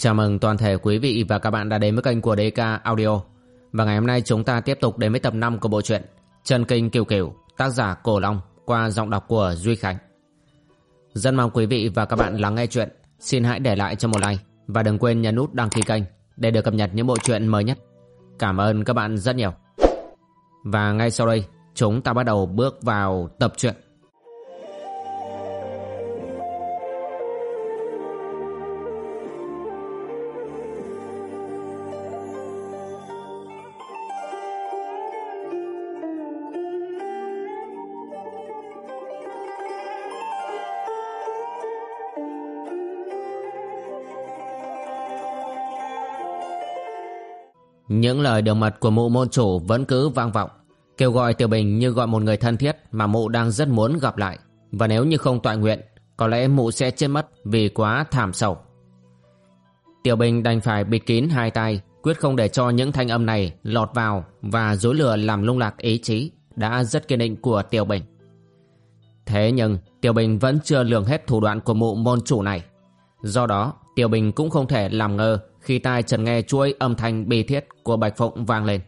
Chào mừng toàn thể quý vị và các bạn đã đến với kênh của DK Audio. Và ngày hôm nay chúng ta tiếp tục đến với tập 5 của bộ truyện Trần Kinh Kiều Kiều, tác giả Cổ Long qua giọng đọc của Duy Khánh. Rất mong quý vị và các bạn lắng nghe chuyện. Xin hãy để lại cho một like và đừng quên nhấn nút đăng ký kênh để được cập nhật những bộ truyện mới nhất. Cảm ơn các bạn rất nhiều. Và ngay sau đây, chúng ta bắt đầu bước vào tập truyện. Những lời đường mật của mụ môn chủ vẫn cứ vang vọng, kêu gọi Tiểu Bình như gọi một người thân thiết mà mụ đang rất muốn gặp lại. Và nếu như không tọa nguyện, có lẽ mụ sẽ chết mất vì quá thảm sầu. Tiểu Bình đành phải bịt kín hai tay, quyết không để cho những thanh âm này lọt vào và dối lừa làm lung lạc ý chí đã rất kiên định của Tiểu Bình. Thế nhưng Tiểu Bình vẫn chưa lường hết thủ đoạn của mụ môn chủ này. Do đó Tiểu Bình cũng không thể làm ngơ khi tai trần nghe chuỗi âm thanh bi thiết của Bạch Phụng vang lên.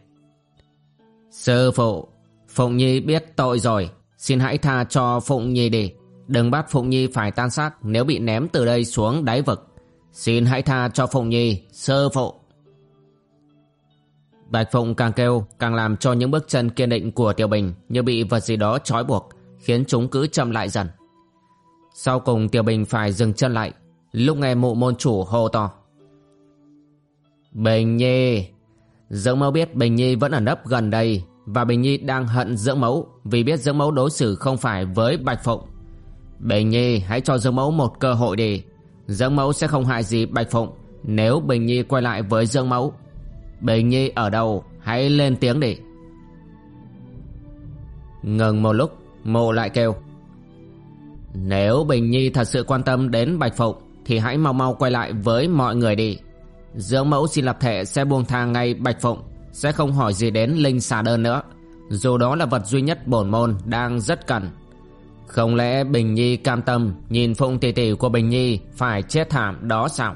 Sư phụ, Phụng Nhi biết tội rồi, xin hãy tha cho Phụng Nhi đi. Đừng bắt Phụng Nhi phải tan xác nếu bị ném từ đây xuống đáy vực. Xin hãy tha cho Phụng Nhi, sư phụ. Bạch Phụng càng kêu càng làm cho những bước chân kiên định của Tiểu Bình như bị vật gì đó trói buộc, khiến chúng cứ chậm lại dần. Sau cùng Tiểu Bình phải dừng chân lại, lúc nghe mụ môn chủ hô to. Bình Nhi. Dưỡng mẫu biết Bình Nhi vẫn ở nấp gần đây Và Bình Nhi đang hận dưỡng mẫu Vì biết dưỡng mẫu đối xử không phải với Bạch Phụng. Bình Nhi, hãy cho dưỡng mẫu một cơ hội đi. Dưỡng mẫu sẽ không hại gì Bạch Phụng Nếu Bình Nhi quay lại với dưỡng mẫu. Bình Nhi ở đâu? Hãy lên tiếng đi. Ngừng một lúc, Mộ lại kêu. Nếu Bình Nhi thật sự quan tâm đến Bạch Phụng Thì hãy mau mau quay lại với mọi người đi. Dưỡng mẫu xin lập thể sẽ buông thang ngay Bạch Phụng, Sẽ không hỏi gì đến Linh xà đơn nữa. Dù đó là vật duy nhất bổn môn đang rất cần. Không lẽ Bình Nhi cam tâm Nhìn Phụng tỷ tỷ của Bình Nhi Phải chết thảm đó sao?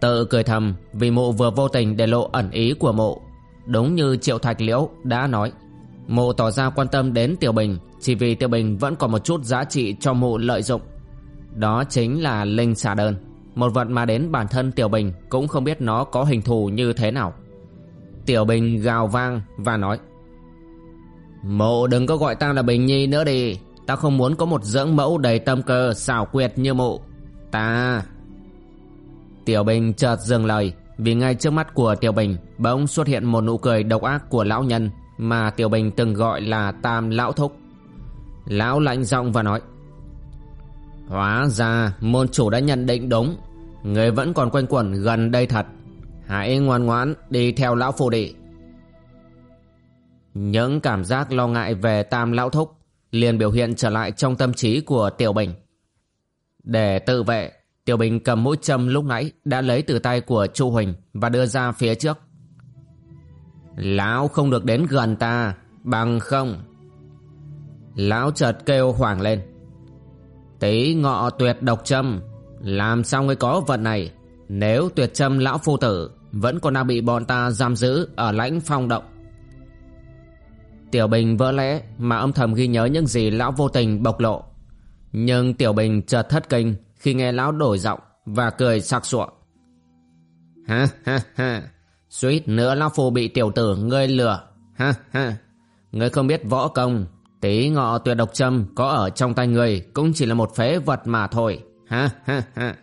Tự cười thầm Vì mụ vừa vô tình để lộ ẩn ý của mụ. Đúng như Triệu Thạch Liễu đã nói, Mụ tỏ ra quan tâm đến Tiểu Bình Chỉ vì Tiểu Bình vẫn còn một chút giá trị cho mụ lợi dụng. Đó chính là Linh xà đơn một vật mà đến bản thân Tiểu Bình cũng không biết nó có hình thù như thế nào. Tiểu Bình gào vang và nói Mộ đừng có gọi ta là Bình Nhi nữa đi. Ta không muốn có một dưỡng mẫu đầy tâm cơ xảo quyệt như mộ Ta Tiểu Bình chợt dừng lời, Vì ngay trước mắt của Tiểu Bình Bỗng xuất hiện một nụ cười độc ác của lão nhân Mà Tiểu Bình từng gọi là Tam Lão Thúc. Lão lạnh giọng và nói Hóa ra môn chủ đã nhận định đúng Người vẫn còn quanh quẩn gần đây thật Hãy ngoan ngoãn đi theo lão phù đệ. Những cảm giác lo ngại về tam lão thúc liền biểu hiện trở lại trong tâm trí của Tiểu Bình. Để tự vệ, Tiểu Bình cầm mũi châm lúc nãy đã lấy từ tay của Chu Huỳnh và đưa ra phía trước. Lão không được đến gần ta, bằng không. Lão chợt kêu hoảng lên. Tí ngọ tuyệt độc châm. Làm sao ngươi có vật này? Nếu tuyệt châm lão phu tử, Vẫn còn đang bị bọn ta giam giữ Ở lãnh phong động. Tiểu Bình vỡ lẽ, Mà âm thầm ghi nhớ những gì lão vô tình bộc lộ. Nhưng Tiểu Bình chợt thất kinh Khi nghe lão đổi giọng Và cười sặc sụa. Ha ha ha. Suýt nữa lão phu bị tiểu tử ngươi lừa. Ha ha. Ngươi không biết võ công Tí ngọ tuyệt độc châm có ở trong tay người cũng chỉ là một phế vật mà thôi. Ha ha ha.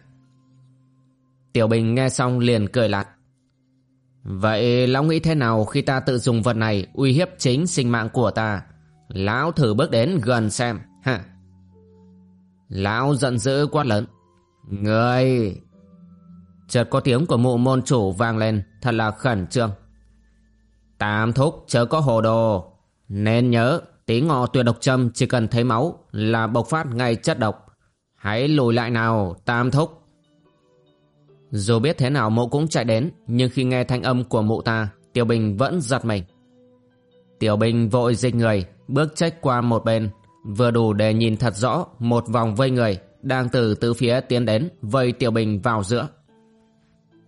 Tiểu Bình nghe xong liền cười lạt. Vậy lão nghĩ thế nào khi ta tự dùng vật này uy hiếp chính sinh mạng của ta? Lão thử bước đến gần xem. Ha. Lão giận dữ quát lớn. Người! Chợt có tiếng của mụ môn chủ vang lên, thật là khẩn trương. Tam thúc chớ có hồ đồ. Nên nhớ Tí ngọ tuyệt độc châm chỉ cần thấy máu là bộc phát ngay chất độc. Hãy lùi lại nào, tam thúc. Dù biết thế nào mụ cũng chạy đến, nhưng khi nghe thanh âm của mụ ta, Tiểu Bình vẫn giật mình. Tiểu Bình vội dịch người, bước trách qua một bên, vừa đủ để nhìn thật rõ một vòng vây người, đang từ tứ phía tiến đến vây Tiểu Bình vào giữa.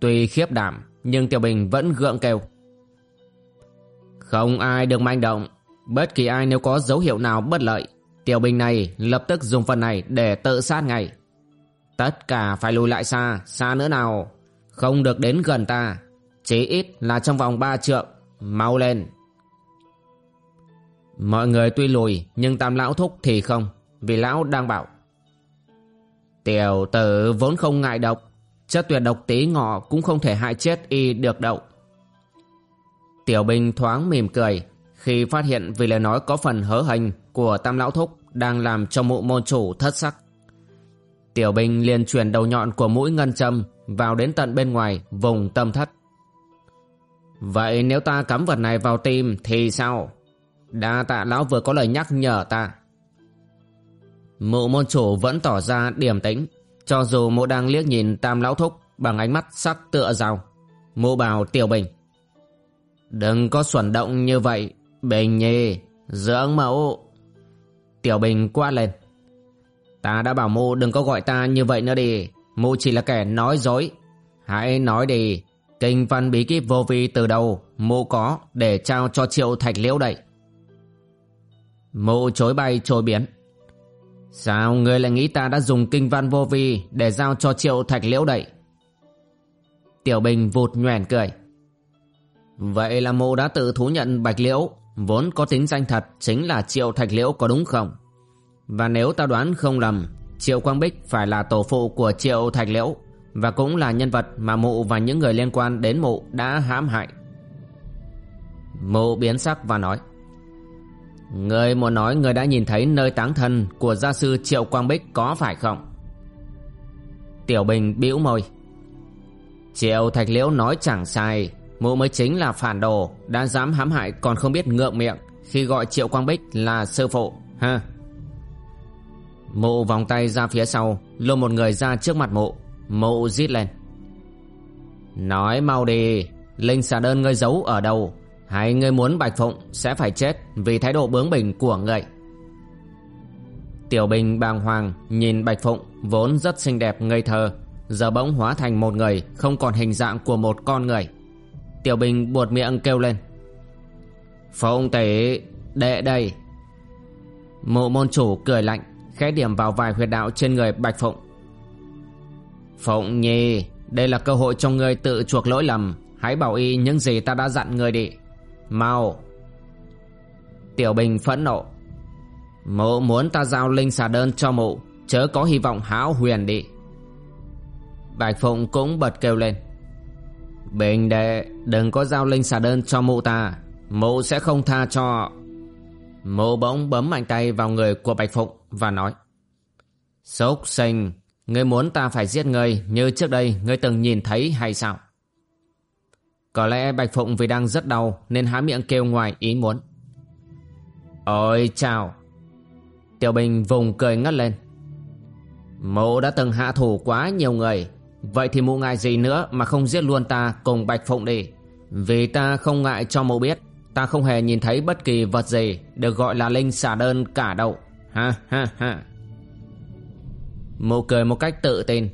Tuy khiếp đảm nhưng Tiểu Bình vẫn gượng kêu. Không ai được manh động, bất kỳ ai nếu có dấu hiệu nào bất lợi, Tiểu Bình này lập tức dùng phần này để tự sát ngay. Tất cả phải lùi lại xa, xa nữa nào, không được đến gần ta, chỉ ít là trong vòng ba trượng, mau lên. Mọi người tuy lùi nhưng tam lão thúc thì không Vì lão đang bảo Tiểu tử vốn không ngại độc Chất tuyệt độc tí ngọ cũng không thể hại chết y được đậu Tiểu Bình thoáng mỉm cười khi phát hiện vì lời nói có phần hớ hành Của tam lão thúc Đang làm cho mụ môn chủ thất sắc. Tiểu Bình liền chuyển đầu nhọn của mũi ngân châm Vào đến tận bên ngoài, vùng tâm thất. Vậy nếu ta cắm vật này vào tim thì sao? Đa tạ lão vừa có lời nhắc nhở ta. Mụ môn chủ vẫn tỏ ra điềm tĩnh, Cho dù mụ đang liếc nhìn tam lão thúc Bằng ánh mắt sắc tựa rào. Mụ bảo tiểu bình, Đừng có xuẩn động như vậy Bình nhi, Dưỡng mẫu. Tiểu bình quát lên. Ta đã bảo mụ đừng có gọi ta như vậy nữa đi. Mụ chỉ là kẻ nói dối. Hãy nói đi. Kinh văn bí kíp vô vi từ đầu, Mụ có để trao cho triệu thạch liễu đậy Mụ chối bay chối biến. Sao ngươi lại nghĩ ta đã dùng kinh văn vô vi Để giao cho triệu thạch liễu đậy Tiểu Bình vụt nhoẻn cười. Vậy là mụ đã tự thú nhận bạch liễu. Vốn có tính danh thật Chính là triệu thạch liễu có đúng không Và nếu ta đoán không lầm Triệu Quang Bích phải là tổ phụ của triệu thạch liễu Và cũng là nhân vật mà mụ và những người liên quan đến mụ đã hãm hại Mụ biến sắc và nói Người muốn nói người đã nhìn thấy nơi táng thân của gia sư Triệu Quang Bích có phải không? Tiểu Bình bĩu môi. Triệu Thạch Liễu nói chẳng sai, mụ mới chính là phản đồ, đã dám hãm hại còn không biết ngượng miệng khi gọi Triệu Quang Bích là sư phụ, ha? Mụ vòng tay ra phía sau, lôi một người ra trước mặt mụ, mụ rít lên. Nói mau đi, Linh xà đơn ngươi giấu ở đâu? Hay ngươi muốn Bạch Phụng sẽ phải chết vì thái độ bướng bỉnh của ngươi? Tiểu Bình bàng hoàng nhìn Bạch Phụng vốn rất xinh đẹp ngây thơ, giờ bỗng hóa thành một người không còn hình dạng của một con người. Tiểu Bình buột miệng kêu lên. Phụng tỷ, đệ đây. Mộ môn chủ cười lạnh, khẽ điểm vào vài huyệt đạo trên người Bạch Phụng. Phụng nhi, đây là cơ hội cho ngươi tự chuộc lỗi lầm, hãy bảo y những gì ta đã dặn ngươi đi. Mau Tiểu Bình phẫn nộ Mộ muốn ta giao linh xà đơn cho mụ Chớ có hy vọng hão huyền đi Bạch Phụng cũng bật kêu lên Bình đệ, Đừng có giao linh xà đơn cho mụ ta. Mụ sẽ không tha cho. Mụ bỗng bấm mạnh tay vào người của Bạch Phụng Và nói, Sốc sinh, Ngươi muốn ta phải giết ngươi Như trước đây ngươi từng nhìn thấy hay sao? Có lẽ Bạch Phụng vì đang rất đau Nên há miệng kêu ngoài ý muốn. Ôi chào. Tiểu Bình vùng cười ngất lên. Mụ đã từng hạ thủ quá nhiều người Vậy thì mụ ngại gì nữa Mà không giết luôn ta cùng Bạch Phụng đi Vì ta không ngại cho mụ biết Ta không hề nhìn thấy bất kỳ vật gì Được gọi là linh xả đơn cả đâu Ha ha ha Mụ cười một cách tự tin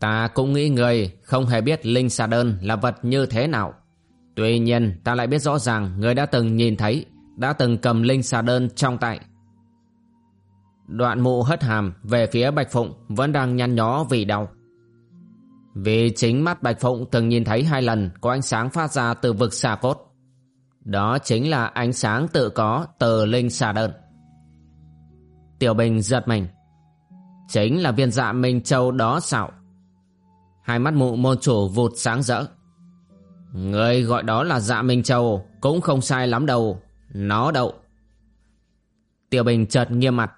Ta cũng nghĩ người không hề biết linh xà đơn là vật như thế nào. Tuy nhiên ta lại biết rõ ràng người đã từng nhìn thấy, đã từng cầm linh xà đơn trong tay. Đoạn mụ hất hàm về phía Bạch Phụng vẫn đang nhăn nhó vì đau. Vì chính mắt Bạch Phụng từng nhìn thấy hai lần, có ánh sáng phát ra từ vực xà cốt. Đó chính là ánh sáng tự có từ linh xà đơn. Tiểu Bình giật mình. Chính là viên dạ Minh Châu đó sao? Hai mắt mụ môn chủ vụt sáng rỡ Người gọi đó là dạ Minh Châu, Cũng không sai lắm đâu Nó đậu Tiểu Bình chợt nghiêm mặt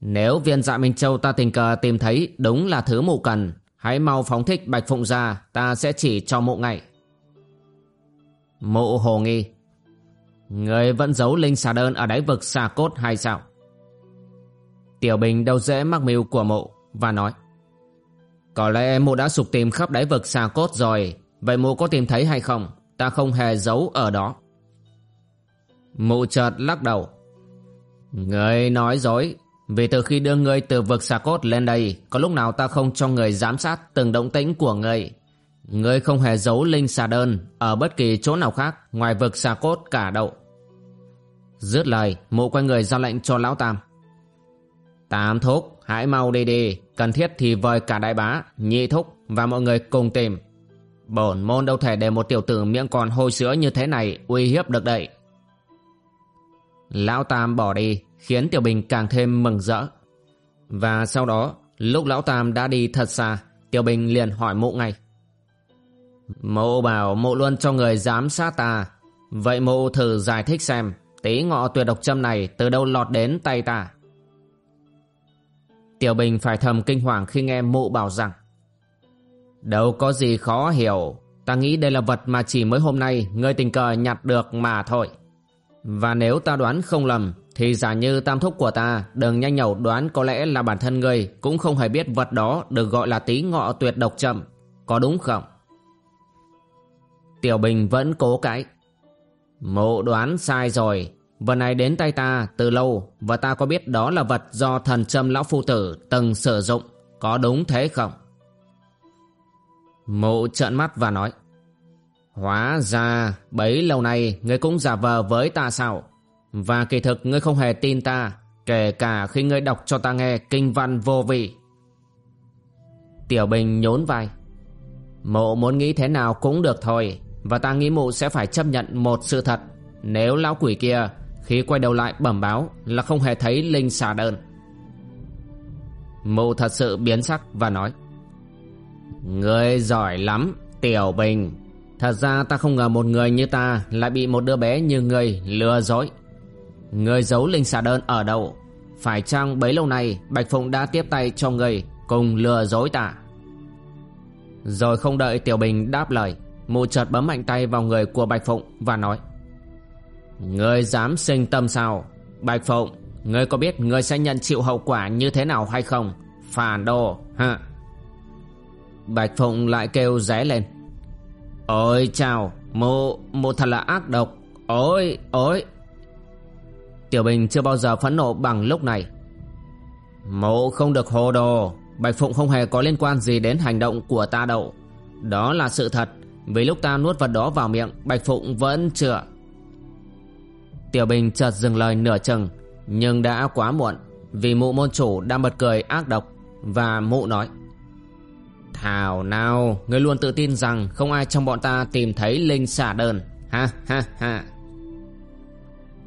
Nếu viên dạ Minh Châu ta tình cờ tìm thấy Đúng là thứ mụ cần Hãy mau phóng thích Bạch Phụng ra, Ta sẽ chỉ cho mộ ngay Mộ hồ nghi. Người vẫn giấu linh xà đơn Ở đáy vực xà cốt hay sao? Tiểu Bình đâu dễ mắc mưu của mộ Và nói. Có lẽ mộ đã sục tìm khắp đáy vực xà cốt rồi, Vậy mộ có tìm thấy hay không? Ta không hề giấu ở đó. Mụ chợt lắc đầu. Người nói dối vì từ khi đưa ngươi từ vực xà cốt lên đây, Có lúc nào ta không cho người giám sát từng động tĩnh của ngươi? Ngươi không hề giấu linh xà đơn Ở bất kỳ chỗ nào khác Ngoài vực xà cốt cả đậu Dứt lời, mụ quay người ra lệnh cho lão Tam. Tam thúc, hãy mau đi đi, Cần thiết thì vời cả đại bá, Nhị thúc và mọi người cùng tìm. Bổn môn đâu thể để một tiểu tử miệng còn hôi sữa như thế này uy hiếp được đậy. Lão Tam bỏ đi khiến Tiểu Bình càng thêm mừng rỡ. Và sau đó, lúc Lão Tam đã đi thật xa, Tiểu Bình liền hỏi mụ ngay. Mụ bảo mụ luôn cho người giám sát ta Vậy mụ thử giải thích xem, Tí ngọ tuyệt độc châm này từ đâu lọt đến tay ta Tiểu Bình phải thầm kinh hoàng khi nghe mụ bảo rằng, Đâu có gì khó hiểu Ta nghĩ đây là vật mà chỉ mới hôm nay Ngươi tình cờ nhặt được mà thôi Và nếu ta đoán không lầm thì giả như tam thúc của ta Đừng nhanh nhẩu đoán có lẽ là bản thân ngươi, Cũng không hề biết vật đó Được gọi là tí ngọ tuyệt độc chậm. Có đúng không? Tiểu Bình vẫn cố cãi. Mộ đoán sai rồi. Vật này đến tay ta từ lâu, Và ta có biết đó là vật do thần châm lão phu tử Từng sử dụng. Có đúng thế không? Mụ trợn mắt và nói. Hóa ra bấy lâu nay ngươi cũng giả vờ với ta sao? Và kỳ thực ngươi không hề tin ta Kể cả khi ngươi đọc cho ta nghe kinh văn vô vị Tiểu Bình nhốn vai Mụ muốn nghĩ thế nào cũng được thôi Và ta nghĩ mụ sẽ phải chấp nhận một sự thật Nếu lão quỷ kia Khi quay đầu lại bẩm báo Là không hề thấy Linh xà đơn Mụ thật sự biến sắc và nói Ngươi giỏi lắm, Tiểu Bình. Thật ra ta không ngờ một người như ta lại bị một đứa bé như ngươi lừa dối người giấu linh xà đơn ở đâu? Phải chăng bấy lâu nay Bạch Phụng đã tiếp tay cho người cùng lừa dối ta? Rồi không đợi Tiểu Bình đáp lời, mụ chợt bấm mạnh tay vào người của Bạch Phụng và nói người dám sinh tâm sao? Bạch Phụng, người có biết người sẽ nhận chịu hậu quả như thế nào hay không? Phản đồ, hả? Bạch Phụng lại kêu ré lên Ôi chào Mụ, mụ thật là ác độc Ôi, ôi Tiểu Bình chưa bao giờ phẫn nộ bằng lúc này. Mụ không được hồ đồ. Bạch Phụng không hề có liên quan gì đến hành động của ta đâu. Đó là sự thật. Vì lúc ta nuốt vật đó vào miệng Bạch Phụng vẫn chưa. Tiểu Bình chợt dừng lời nửa chừng Nhưng đã quá muộn Vì mụ môn chủ đang bật cười ác độc Và mụ nói Thảo nào, ngươi luôn tự tin rằng không ai trong bọn ta tìm thấy linh xả đơn. Ha ha ha.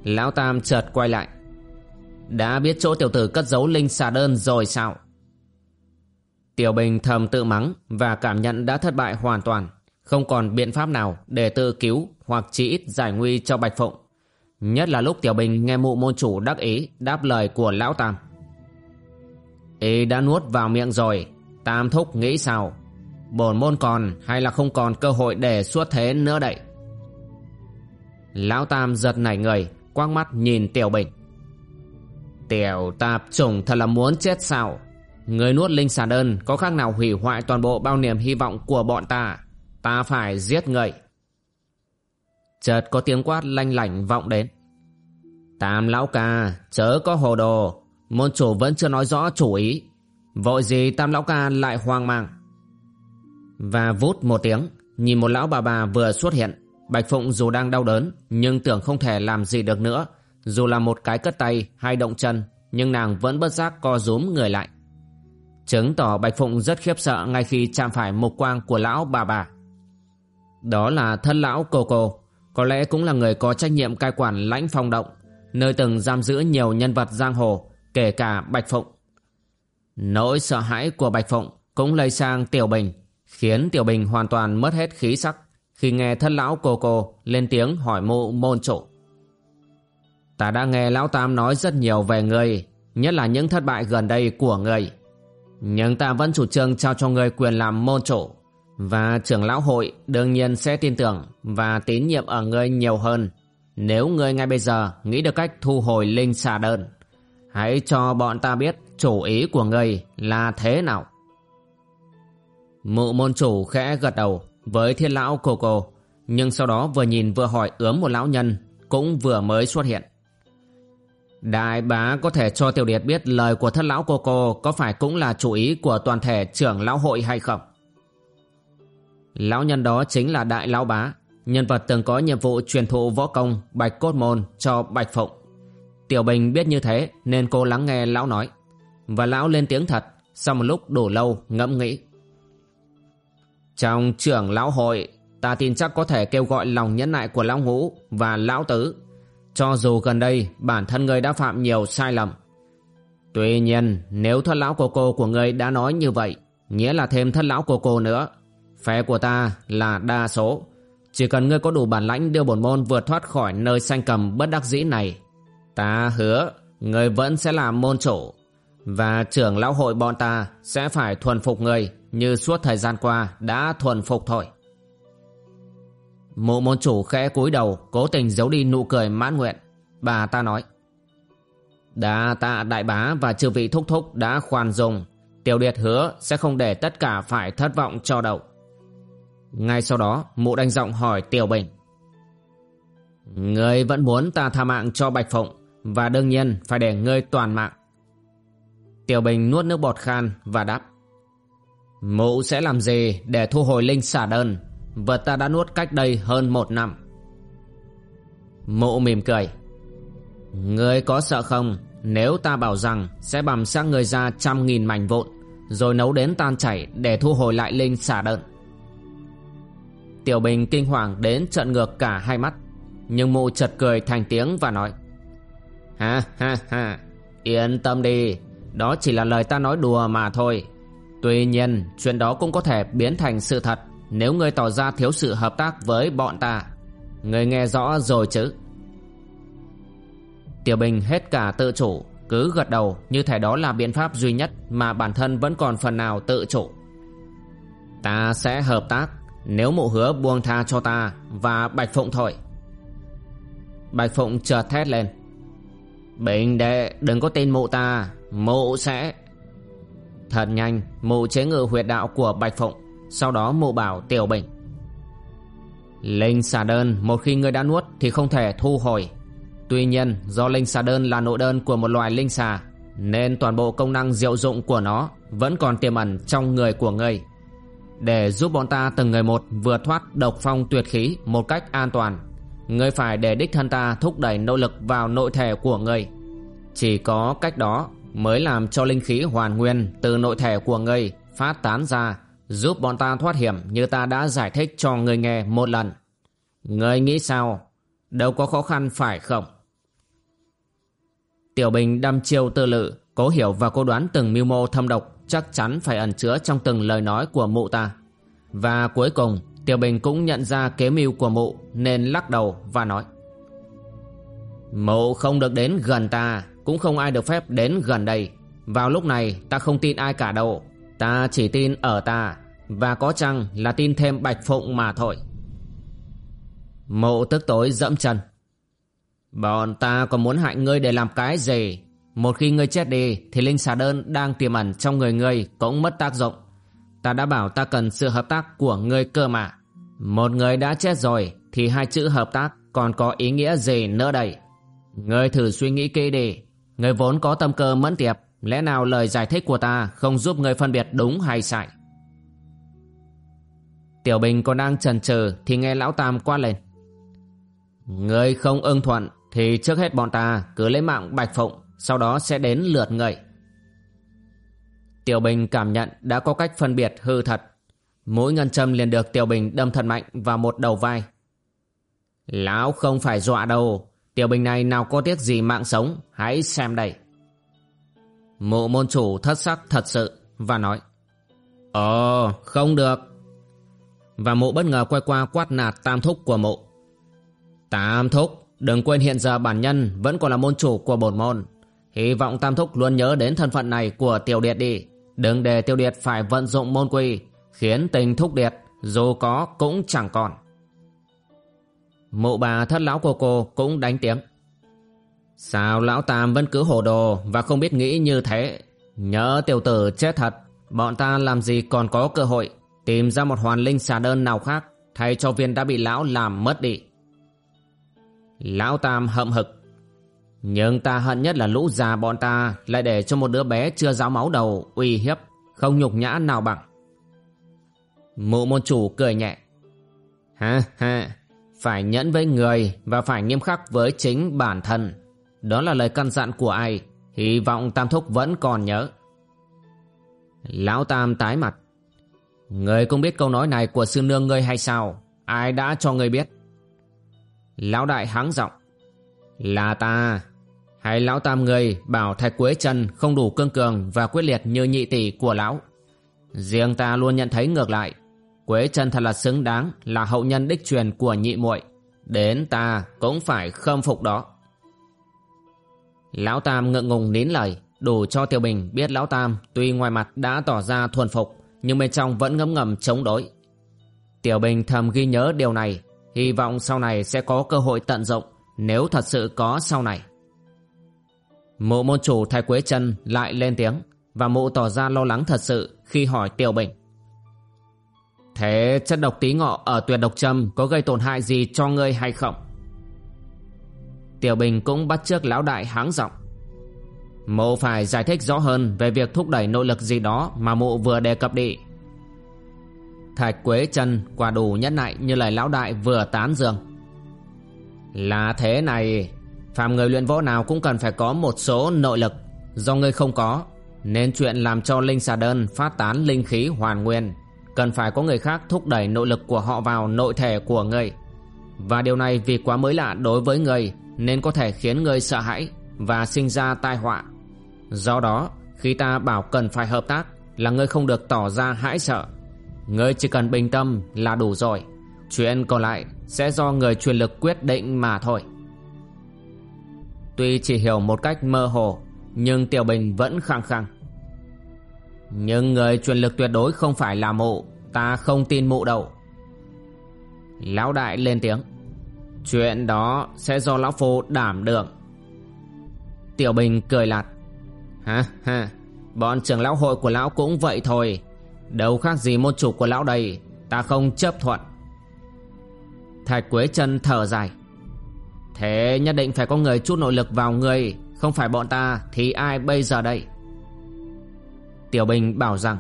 Lão Tam chợt quay lại. Đã biết chỗ tiểu tử cất giấu linh xà đơn rồi sao? Tiểu Bình thầm tự mắng và cảm nhận đã thất bại hoàn toàn. Không còn biện pháp nào để tự cứu hoặc chỉ ít giải nguy cho Bạch Phụng. Nhất là lúc Tiểu Bình nghe mụ môn chủ đắc ý đáp lời của Lão Tam. ý đã nuốt vào miệng rồi, Tam thúc nghĩ sao Bổn môn còn hay là không còn cơ hội để xuất thế nữa đậy Lão Tam giật nảy người Quang mắt nhìn Tiểu Bình. Tiểu tạp chủng thật là muốn chết sao? Người nuốt linh xà đơn Có khác nào hủy hoại toàn bộ bao niềm hy vọng của bọn ta? Ta phải giết người. Chợt có tiếng quát lanh lảnh vọng đến. Tam lão ca, Chớ có hồ đồ. Môn chủ vẫn chưa nói rõ chủ ý. Vội gì tam lão ca lại hoang mang? Và vút một tiếng, Nhìn một lão bà bà vừa xuất hiện. Bạch Phụng dù đang đau đớn Nhưng tưởng không thể làm gì được nữa. Dù là một cái cất tay hay động chân Nhưng nàng vẫn bất giác co rúm người lại. Chứng tỏ Bạch Phụng rất khiếp sợ Ngay khi chạm phải mục quang của lão bà bà. Đó là thân lão cô cô Có lẽ cũng là người có trách nhiệm cai quản lãnh phong động Nơi từng giam giữ nhiều nhân vật giang hồ Kể cả Bạch Phụng. Nỗi sợ hãi của Bạch Phụng cũng lây sang Tiểu Bình, khiến Tiểu Bình hoàn toàn mất hết khí sắc khi nghe thân lão cô cô lên tiếng hỏi mụ môn chủ. Ta đã nghe lão Tam nói rất nhiều về ngươi, nhất là những thất bại gần đây của ngươi. Nhưng ta vẫn chủ trương trao cho ngươi quyền làm môn chủ, và trưởng lão hội đương nhiên sẽ tin tưởng và tín nhiệm ở ngươi nhiều hơn nếu ngươi ngay bây giờ nghĩ được cách thu hồi linh xà đơn. Hãy cho bọn ta biết chủ ý của ngươi là thế nào. Mụ môn chủ khẽ gật đầu với thiên lão cô cô, nhưng sau đó vừa nhìn vừa hỏi ướm một lão nhân cũng vừa mới xuất hiện. Đại bá có thể cho Tiểu Điệt biết lời của thất lão cô cô có phải cũng là chủ ý của toàn thể trưởng lão hội hay không? Lão nhân đó chính là Đại Lão Bá, nhân vật từng có nhiệm vụ truyền thụ võ công Bạch Cốt Môn cho Bạch Phụng. Tiểu Bình biết như thế nên cô lắng nghe lão nói. Và lão lên tiếng thật, sau một lúc đủ lâu ngẫm nghĩ. Trong trưởng lão hội, ta tin chắc có thể kêu gọi lòng nhẫn nại của lão ngũ và lão tứ. Cho dù gần đây bản thân người đã phạm nhiều sai lầm. Tuy nhiên, nếu thất lão cô cô của người đã nói như vậy, nghĩa là thêm thất lão cô cô nữa. Phe của ta là đa số. Chỉ cần ngươi có đủ bản lãnh đưa bổn môn vượt thoát khỏi nơi sanh cầm bất đắc dĩ này. Ta hứa, ngươi vẫn sẽ làm môn chủ. Và trưởng lão hội bọn ta sẽ phải thuần phục người như suốt thời gian qua đã thuần phục thôi. Mụ môn chủ khẽ cúi đầu, cố tình giấu đi nụ cười mãn nguyện. Bà ta nói. Đa tạ đại bá và chư vị thúc thúc đã khoan dung. Tiểu điệt hứa sẽ không để tất cả phải thất vọng cho đậu. Ngay sau đó, mụ đanh giọng hỏi Tiểu Bình. Ngươi vẫn muốn ta tha mạng cho Bạch Phụng và đương nhiên phải để ngươi toàn mạng. Tiểu Bình nuốt nước bọt khan và đáp. Mụ sẽ làm gì để thu hồi linh xả đơn vật ta đã nuốt cách đây hơn một năm. Mụ mỉm cười. Ngươi có sợ không nếu ta bảo rằng sẽ bằm xác người ra trăm nghìn mảnh vụn, rồi nấu đến tan chảy để thu hồi lại linh xả đơn. Tiểu Bình kinh hoàng đến trận ngược cả hai mắt, Nhưng mụ chật cười thành tiếng và nói, Ha ha ha, Yên tâm đi Đó chỉ là lời ta nói đùa mà thôi Tuy nhiên, chuyện đó cũng có thể biến thành sự thật Nếu ngươi tỏ ra thiếu sự hợp tác với bọn ta. Ngươi nghe rõ rồi chứ? Tiểu Bình hết cả tự chủ, Cứ gật đầu như thể đó là biện pháp duy nhất Mà bản thân vẫn còn phần nào tự chủ. Ta sẽ hợp tác nếu mụ hứa buông tha cho ta Và Bạch Phụng thôi. Bạch Phụng chợt thét lên. Bình đệ, đừng có tin mụ ta, Mụ sẽ Thật nhanh, mụ chế ngự huyệt đạo của Bạch Phụng. Sau đó mụ bảo Tiểu Bình. Linh xà đơn, một khi ngươi đã nuốt thì không thể thu hồi. Tuy nhiên, do linh xà đơn là nội đơn của một loài linh xà, Nên toàn bộ công năng diệu dụng của nó Vẫn còn tiềm ẩn trong người của ngươi. Để giúp bọn ta từng người một vượt thoát độc phong tuyệt khí một cách an toàn, Ngươi phải để đích thân ta thúc đẩy nỗ lực vào nội thể của ngươi. Chỉ có cách đó mới làm cho linh khí hoàn nguyên từ nội thể của ngươi phát tán ra Giúp bọn ta thoát hiểm như ta đã giải thích cho ngươi nghe một lần Ngươi nghĩ sao? Đâu có khó khăn phải không? Tiểu Bình đăm chiêu tư lự Cố hiểu và cố đoán từng mưu mô thâm độc chắc chắn phải ẩn chứa trong từng lời nói của mụ ta. Và cuối cùng, Tiểu Bình cũng nhận ra kế mưu của mụ nên lắc đầu và nói. Mụ không được đến gần ta, cũng không ai được phép đến gần đây. Vào lúc này ta không tin ai cả đâu, ta chỉ tin ở ta, và có chăng là tin thêm Bạch Phụng mà thôi. Mụ tức tối dẫm chân. Bọn ta còn muốn hại ngươi để làm cái gì? Một khi ngươi chết đi thì linh xà đơn đang tiềm ẩn trong người ngươi cũng mất tác dụng. Ta đã bảo ta cần sự hợp tác của ngươi cơ mà. Một người đã chết rồi thì hai chữ hợp tác còn có ý nghĩa gì nữa đây? Ngươi thử suy nghĩ kỹ đi. Người vốn có tâm cơ mẫn tiệp, lẽ nào lời giải thích của ta không giúp người phân biệt đúng hay sai? Tiểu Bình còn đang chần chừ thì nghe Lão Tam qua lên. người không ưng thuận thì trước hết bọn ta cứ lấy mạng Bạch Phụng sau đó sẽ đến lượt người. Tiểu Bình cảm nhận đã có cách phân biệt hư thật. Mũi ngân châm liền được Tiểu Bình đâm thật mạnh vào một đầu vai. Lão không phải dọa đâu, Tiểu Bình này nào có tiếc gì mạng sống, hãy xem đây. Mộ môn chủ thất sắc thật sự và nói Ồ, không được. Và Mộ bất ngờ quay qua quát nạt tam thúc của Mộ. Tam thúc, đừng quên hiện giờ bản nhân vẫn còn là môn chủ của bổn môn. Hy vọng Tam Thúc luôn nhớ đến thân phận này của Tiểu Điệt đi. Đừng để Tiểu Điệt phải vận dụng môn quy, khiến tình Thúc Điệt dù có cũng chẳng còn. Mụ bà thất lão cô cô cũng đánh tiếng. Sao lão Tam vẫn cứ hồ đồ và không biết nghĩ như thế? Nhớ tiểu tử chết thật, bọn ta làm gì còn có cơ hội tìm ra một hoàn linh xà đơn nào khác thay cho viên đã bị lão làm mất đi. Lão Tam hậm hực Nhưng ta hận nhất là lũ già bọn ta lại để cho một đứa bé chưa giáo máu đầu uy hiếp, không nhục nhã nào bằng. Mụ môn chủ cười nhẹ. Ha ha, phải nhẫn với người và phải nghiêm khắc với chính bản thân. Đó là lời căn dặn của ai, hy vọng Tam Thúc vẫn còn nhớ. Lão Tam tái mặt. Người cũng biết câu nói này của sư nương ngươi hay sao? Ai đã cho ngươi biết? Lão Đại hắng giọng. Là ta. Hay Lão Tam ngươi bảo Thạch Quế trần không đủ cương cường và quyết liệt như nhị tỷ của Lão? Riêng ta luôn nhận thấy ngược lại. Quế chân thật là xứng đáng là hậu nhân đích truyền của nhị muội Đến ta cũng phải khâm phục đó. Lão Tam ngượng ngùng nín lời đủ cho Tiểu Bình biết Lão Tam tuy ngoài mặt đã tỏ ra thuần phục nhưng bên trong vẫn ngấm ngầm chống đối. Tiểu Bình thầm ghi nhớ điều này, hy vọng sau này sẽ có cơ hội tận dụng nếu thật sự có sau này. Mụ môn chủ Thái Quế chân lại lên tiếng và mụ tỏ ra lo lắng thật sự khi hỏi Tiểu Bình. Thế chất độc tí ngọ ở tuyệt độc châm có gây tổn hại gì cho ngươi hay không? Tiểu Bình cũng bắt trước lão đại háng giọng. Mụ phải giải thích rõ hơn về việc thúc đẩy nội lực gì đó mà mụ vừa đề cập đi. Thạch Quế chân quả đủ nhẫn nại như lời lão đại vừa tán dương. Là thế này, phàm người luyện võ nào cũng cần phải có một số nội lực, do ngươi không có, nên chuyện làm cho linh xà đơn phát tán linh khí hoàn nguyên, cần phải có người khác thúc đẩy nội lực của họ vào nội thể của ngươi. Và điều này vì quá mới lạ đối với ngươi nên có thể khiến ngươi sợ hãi và sinh ra tai họa. Do đó, khi ta bảo cần phải hợp tác là ngươi không được tỏ ra hãi sợ. Ngươi chỉ cần bình tâm là đủ rồi. Chuyện còn lại sẽ do người truyền lực quyết định mà thôi. Tuy chỉ hiểu một cách mơ hồ, nhưng Tiểu Bình vẫn khăng khăng. Nhưng người truyền lực tuyệt đối không phải là mụ, ta không tin mụ đâu. Lão đại lên tiếng. Chuyện đó sẽ do lão phu đảm đương. Tiểu Bình cười lạt. Ha ha, bọn trưởng lão hội của lão cũng vậy thôi. Đâu khác gì môn chủ của lão đây, ta không chấp thuận. Thạch Quế chân thở dài. Thế nhất định phải có người chút nội lực vào người, không phải bọn ta thì ai bây giờ đây? Tiểu Bình bảo rằng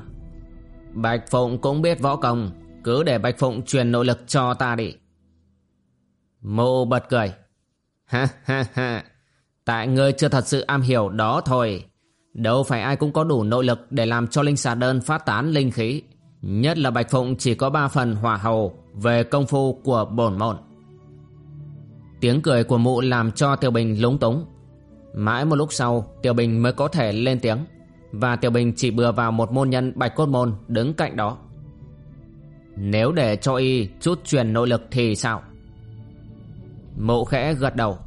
Bạch Phụng cũng biết võ công, cứ để Bạch Phụng truyền nội lực cho ta đi. Mộ bật cười. Ha ha ha, tại ngươi chưa thật sự am hiểu đó thôi. Đâu phải ai cũng có đủ nội lực để làm cho linh xà đơn phát tán linh khí. Nhất là Bạch Phụng chỉ có ba phần hỏa hầu về công phu của bổn môn. Tiếng cười của mụ làm cho Tiểu Bình lúng túng. Mãi một lúc sau Tiểu Bình mới có thể lên tiếng và Tiểu Bình chỉ bừa vào một môn nhân Bạch Cốt Môn đứng cạnh đó. Nếu để cho y chút truyền nội lực thì sao? Mụ khẽ gật đầu.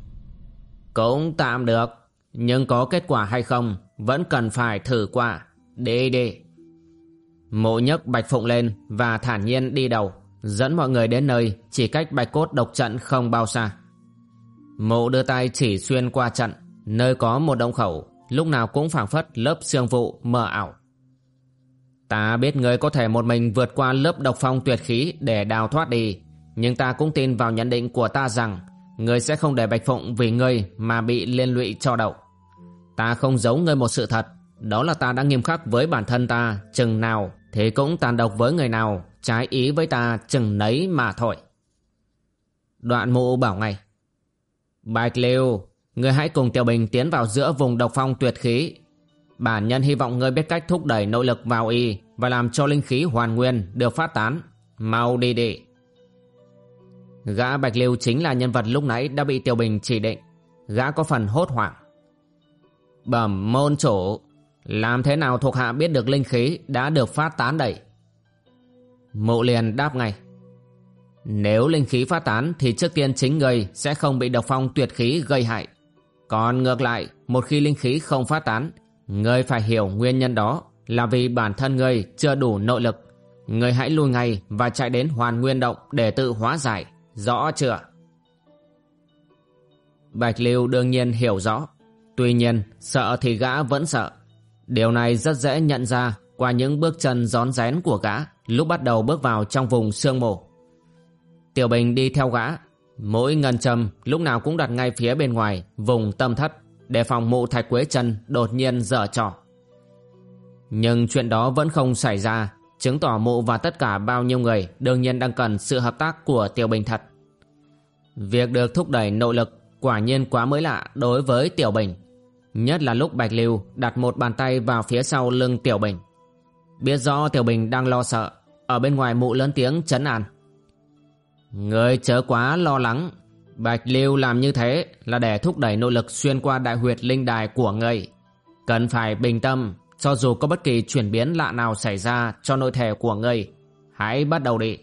Cũng tạm được, nhưng có kết quả hay không vẫn cần phải thử qua. Đi đi. Mộ nhấc Bạch Phụng lên và thản nhiên đi đầu, dẫn mọi người đến nơi chỉ cách Bạch Cốt độc trận không bao xa. Mộ đưa tay chỉ xuyên qua trận, nơi có một động khẩu, lúc nào cũng phảng phất lớp xương vụ mờ ảo. Ta biết người có thể một mình vượt qua lớp độc phong tuyệt khí để đào thoát đi, nhưng ta cũng tin vào nhận định của ta rằng người sẽ không để Bạch Phụng vì ngươi mà bị liên lụy cho đậu. Ta không giấu ngươi một sự thật, đó là ta đã nghiêm khắc với bản thân ta, chừng nào thì cũng tàn độc với người nào, trái ý với ta chừng nấy mà thôi. Đoạn mụ bảo ngay. Bạch Liêu, ngươi hãy cùng Tiểu Bình tiến vào giữa vùng độc phong tuyệt khí. Bản nhân hy vọng ngươi biết cách thúc đẩy nội lực vào y và làm cho linh khí hoàn nguyên được phát tán. Mau đi đi. Gã Bạch Liêu chính là nhân vật lúc nãy đã bị Tiểu Bình chỉ định. Gã có phần hốt hoảng. Bẩm môn chủ, làm thế nào thuộc hạ biết được linh khí đã được phát tán đẩy? Mộ liền đáp ngay. Nếu linh khí phát tán thì trước tiên chính người sẽ không bị độc phong tuyệt khí gây hại. Còn ngược lại, một khi linh khí không phát tán, người phải hiểu nguyên nhân đó là vì bản thân người chưa đủ nội lực. Người hãy lui ngay và chạy đến hoàn nguyên động để tự hóa giải. Rõ chưa? Bạch Lưu đương nhiên hiểu rõ. Tuy nhiên, sợ thì gã vẫn sợ. Điều này rất dễ nhận ra qua những bước chân rón rén của gã lúc bắt đầu bước vào trong vùng sương mù. Tiểu Bình đi theo gã, mỗi ngân châm lúc nào cũng đặt ngay phía bên ngoài, vùng tâm thất. Để phòng mụ thạch quế chân đột nhiên dở trò. Nhưng chuyện đó vẫn không xảy ra, Chứng tỏ mụ và tất cả bao nhiêu người Đương nhiên đang cần sự hợp tác của Tiểu Bình thật. Việc được thúc đẩy nội lực Quả nhiên quá mới lạ đối với Tiểu Bình, Nhất là lúc Bạch Lưu đặt một bàn tay vào phía sau lưng Tiểu Bình. Biết rõ Tiểu Bình đang lo sợ, Ở bên ngoài mụ lớn tiếng chấn an. Người chớ quá lo lắng Bạch Lưu làm như thế là để thúc đẩy nội lực xuyên qua đại huyệt linh đài của người. Cần phải bình tâm, cho dù có bất kỳ chuyển biến lạ nào xảy ra cho nội thể của người. Hãy bắt đầu đi.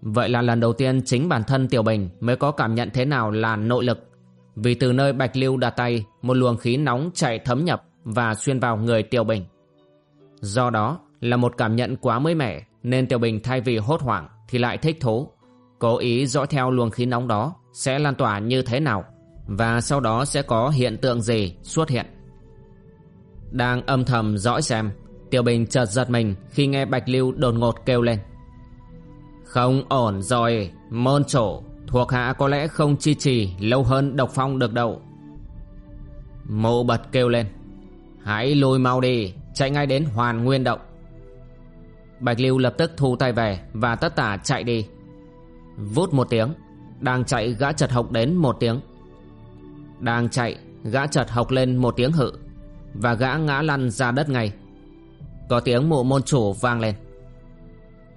Vậy là lần đầu tiên chính bản thân Tiểu Bình mới có cảm nhận thế nào là nội lực. Vì từ nơi Bạch Lưu đặt tay, một luồng khí nóng chạy thấm nhập và xuyên vào người Tiểu Bình. Do đó là một cảm nhận quá mới mẻ nên Tiểu Bình thay vì hốt hoảng thì lại thích thú cố ý dõi theo luồng khí nóng đó sẽ lan tỏa như thế nào và sau đó sẽ có hiện tượng gì xuất hiện. Đang âm thầm dõi xem, Tiểu Bình chợt giật mình khi nghe Bạch Lưu đột ngột kêu lên. Không ổn rồi, môn chủ, thuộc hạ có lẽ không chi trì lâu hơn độc phong được đâu. Mộ bật kêu lên. Hãy lùi mau đi, chạy ngay đến hoàn nguyên động. Bạch Lưu lập tức thu tay về và tất tả chạy đi. Vút một tiếng, Đang chạy gã chật hộc đến một tiếng. Đang chạy, Gã chật hộc lên một tiếng hự Và gã ngã lăn ra đất ngay. Có tiếng mụ môn chủ vang lên.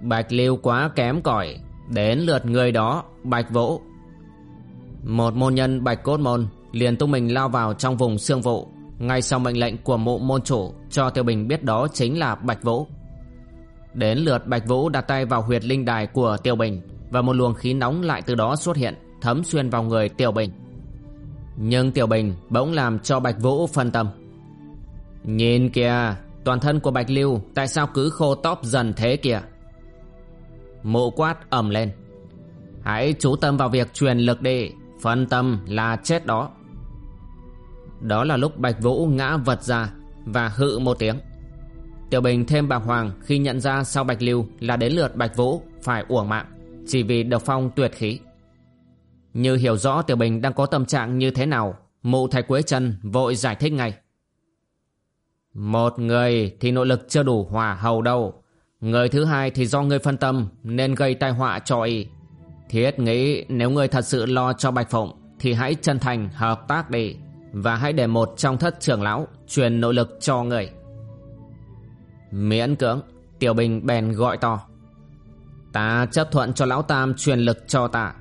Bạch lưu quá kém cỏi, Đến lượt người đó, Bạch vũ. Một môn nhân bạch cốt môn Liền tung mình lao vào trong vùng xương vụ, Ngay sau mệnh lệnh của mụ môn chủ Cho Tiêu Bình biết đó chính là Bạch Vũ. Đến lượt Bạch Vũ đặt tay vào huyệt linh đài của Tiêu Bình và một luồng khí nóng lại từ đó xuất hiện thấm xuyên vào người Tiểu Bình. Nhưng Tiểu Bình bỗng làm cho Bạch Vũ phân tâm. Nhìn kìa, toàn thân của Bạch Lưu tại sao cứ khô tóp dần thế kìa? mộ quát ầm lên. Hãy chú tâm vào việc truyền lực đi, phân tâm là chết đó. Đó là lúc Bạch Vũ ngã vật ra và hự một tiếng. Tiểu Bình thêm bàng hoàng khi nhận ra sau Bạch Lưu là đến lượt Bạch Vũ phải uổng mạng. Chỉ vì độc phong tuyệt khí. Như hiểu rõ Tiểu Bình đang có tâm trạng như thế nào, Mụ thầy Quế chân vội giải thích ngay. Một người thì nội lực chưa đủ hòa hầu đâu, Người thứ hai thì do ngươi phân tâm Nên gây tai họa cho y. Thiết nghĩ nếu ngươi thật sự lo cho Bạch Phụng Thì hãy chân thành hợp tác đi Và hãy để một trong thất trưởng lão Truyền nội lực cho người. Miễn cưỡng, Tiểu Bình bèn gọi to. Ta chấp thuận cho lão tam truyền lực cho ta.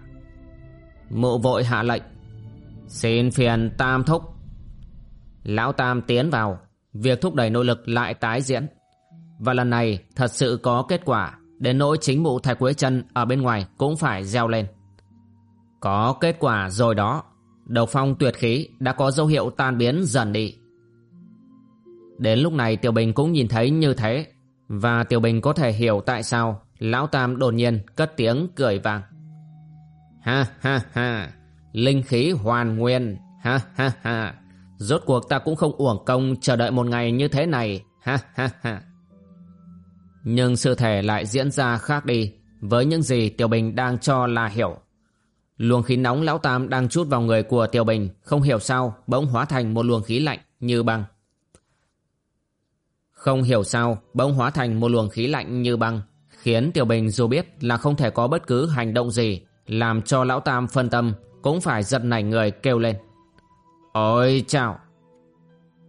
Mụ vội hạ lệnh, Xin phiền tam thúc. Lão tam tiến vào, Việc thúc đẩy nội lực lại tái diễn. Và lần này thật sự có kết quả, Đến nỗi chính mụ thạch quế chân Ở bên ngoài cũng phải gieo lên. Có kết quả rồi đó, Độc phong tuyệt khí Đã có dấu hiệu tan biến dần đi. Đến lúc này Tiểu Bình cũng nhìn thấy như thế Và Tiểu Bình có thể hiểu tại sao Lão Tam đột nhiên cất tiếng cười vàng Ha ha ha, linh khí hoàn nguyên, ha ha ha. Rốt cuộc ta cũng không uổng công chờ đợi một ngày như thế này, ha ha ha. Nhưng sự thể lại diễn ra khác đi với những gì Tiểu Bình đang cho là hiểu. Luồng khí nóng lão tam đang chút vào người của Tiểu Bình không hiểu sao bỗng hóa thành một luồng khí lạnh như băng. Không hiểu sao bỗng hóa thành một luồng khí lạnh như băng khiến Tiểu Bình dù biết là không thể có bất cứ hành động gì làm cho Lão Tam phân tâm cũng phải giật nảy người kêu lên. Ôi chào!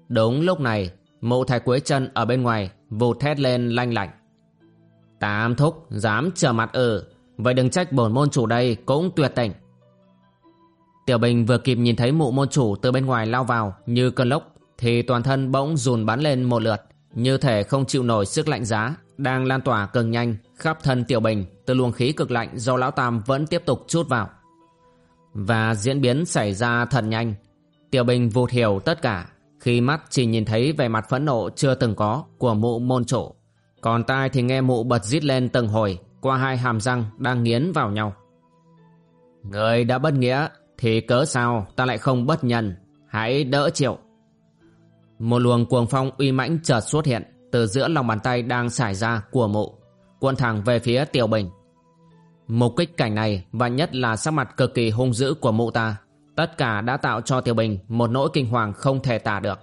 Đúng lúc này, mụ thái quế chân ở bên ngoài vụt thét lên lanh lạnh. Tam thúc dám trở mặt ừ, vậy đừng trách bổn môn chủ đây cũng tuyệt tình. Tiểu Bình vừa kịp nhìn thấy mụ môn chủ từ bên ngoài lao vào như cơn lốc thì toàn thân bỗng rùn bắn lên một lượt như thể không chịu nổi sức lạnh giá đang lan tỏa cường nhanh khắp thân Tiểu Bình từ luồng khí cực lạnh do Lão Tam vẫn tiếp tục chút vào. Và diễn biến xảy ra thật nhanh. Tiểu Bình vụt hiểu tất cả khi mắt chỉ nhìn thấy vẻ mặt phẫn nộ chưa từng có của mụ môn chủ. Còn tai thì nghe mụ bật rít lên từng hồi qua hai hàm răng đang nghiến vào nhau. Người đã bất nghĩa thì cớ sao ta lại không bất nhân, hãy đỡ chịu. Một luồng cuồng phong uy mãnh chợt xuất hiện từ giữa lòng bàn tay đang xảy ra của mụ cuộn thẳng về phía Tiểu Bình. Mục kích cảnh này và nhất là sắc mặt cực kỳ hung dữ của mụ ta Tất cả đã tạo cho Tiểu Bình một nỗi kinh hoàng không thể tả được.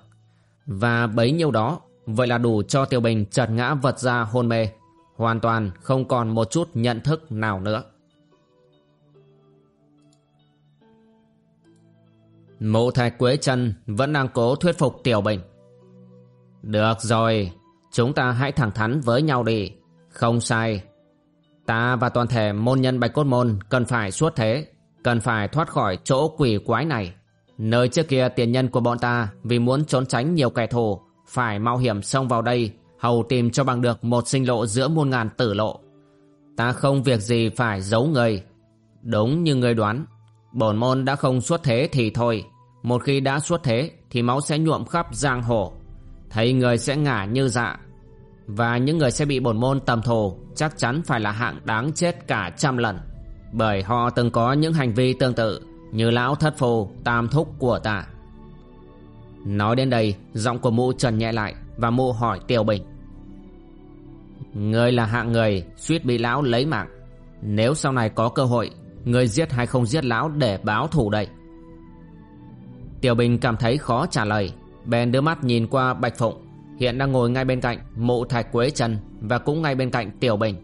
Và bấy nhiêu đó, vậy là đủ cho Tiểu Bình chợt ngã vật ra hôn mê, hoàn toàn không còn một chút nhận thức nào nữa. Mụ thạch Quế chân vẫn đang cố thuyết phục Tiểu Bình. Được rồi, chúng ta hãy thẳng thắn với nhau đi. Không sai. Ta và toàn thể môn nhân Bạch Cốt Môn cần phải suốt thế, cần phải thoát khỏi chỗ quỷ quái này. Nơi trước kia tiền nhân của bọn ta vì muốn trốn tránh nhiều kẻ thù, phải mạo hiểm xông vào đây, hầu tìm cho bằng được một sinh lộ giữa muôn ngàn tử lộ. Ta không việc gì phải giấu người. Đúng như người đoán, bổn môn đã không xuất thế thì thôi. Một khi đã xuất thế thì máu sẽ nhuộm khắp giang hồ. Thấy người sẽ ngả như dạ. Và những người sẽ bị bổn môn tầm thù chắc chắn phải là hạng đáng chết cả trăm lần. Bởi họ từng có những hành vi tương tự như lão thất phù tam thúc của ta. Nói đến đây, giọng của mụ trần nhẹ lại và mụ hỏi Tiêu Bình. Người là hạng người suýt bị lão lấy mạng. Nếu sau này có cơ hội, người giết hay không giết lão để báo thù đây? Tiểu Bình cảm thấy khó trả lời. Bèn đưa mắt nhìn qua Bạch Phụng Hiện đang ngồi ngay bên cạnh mụ thạch quế Trần Và cũng ngay bên cạnh Tiểu Bình.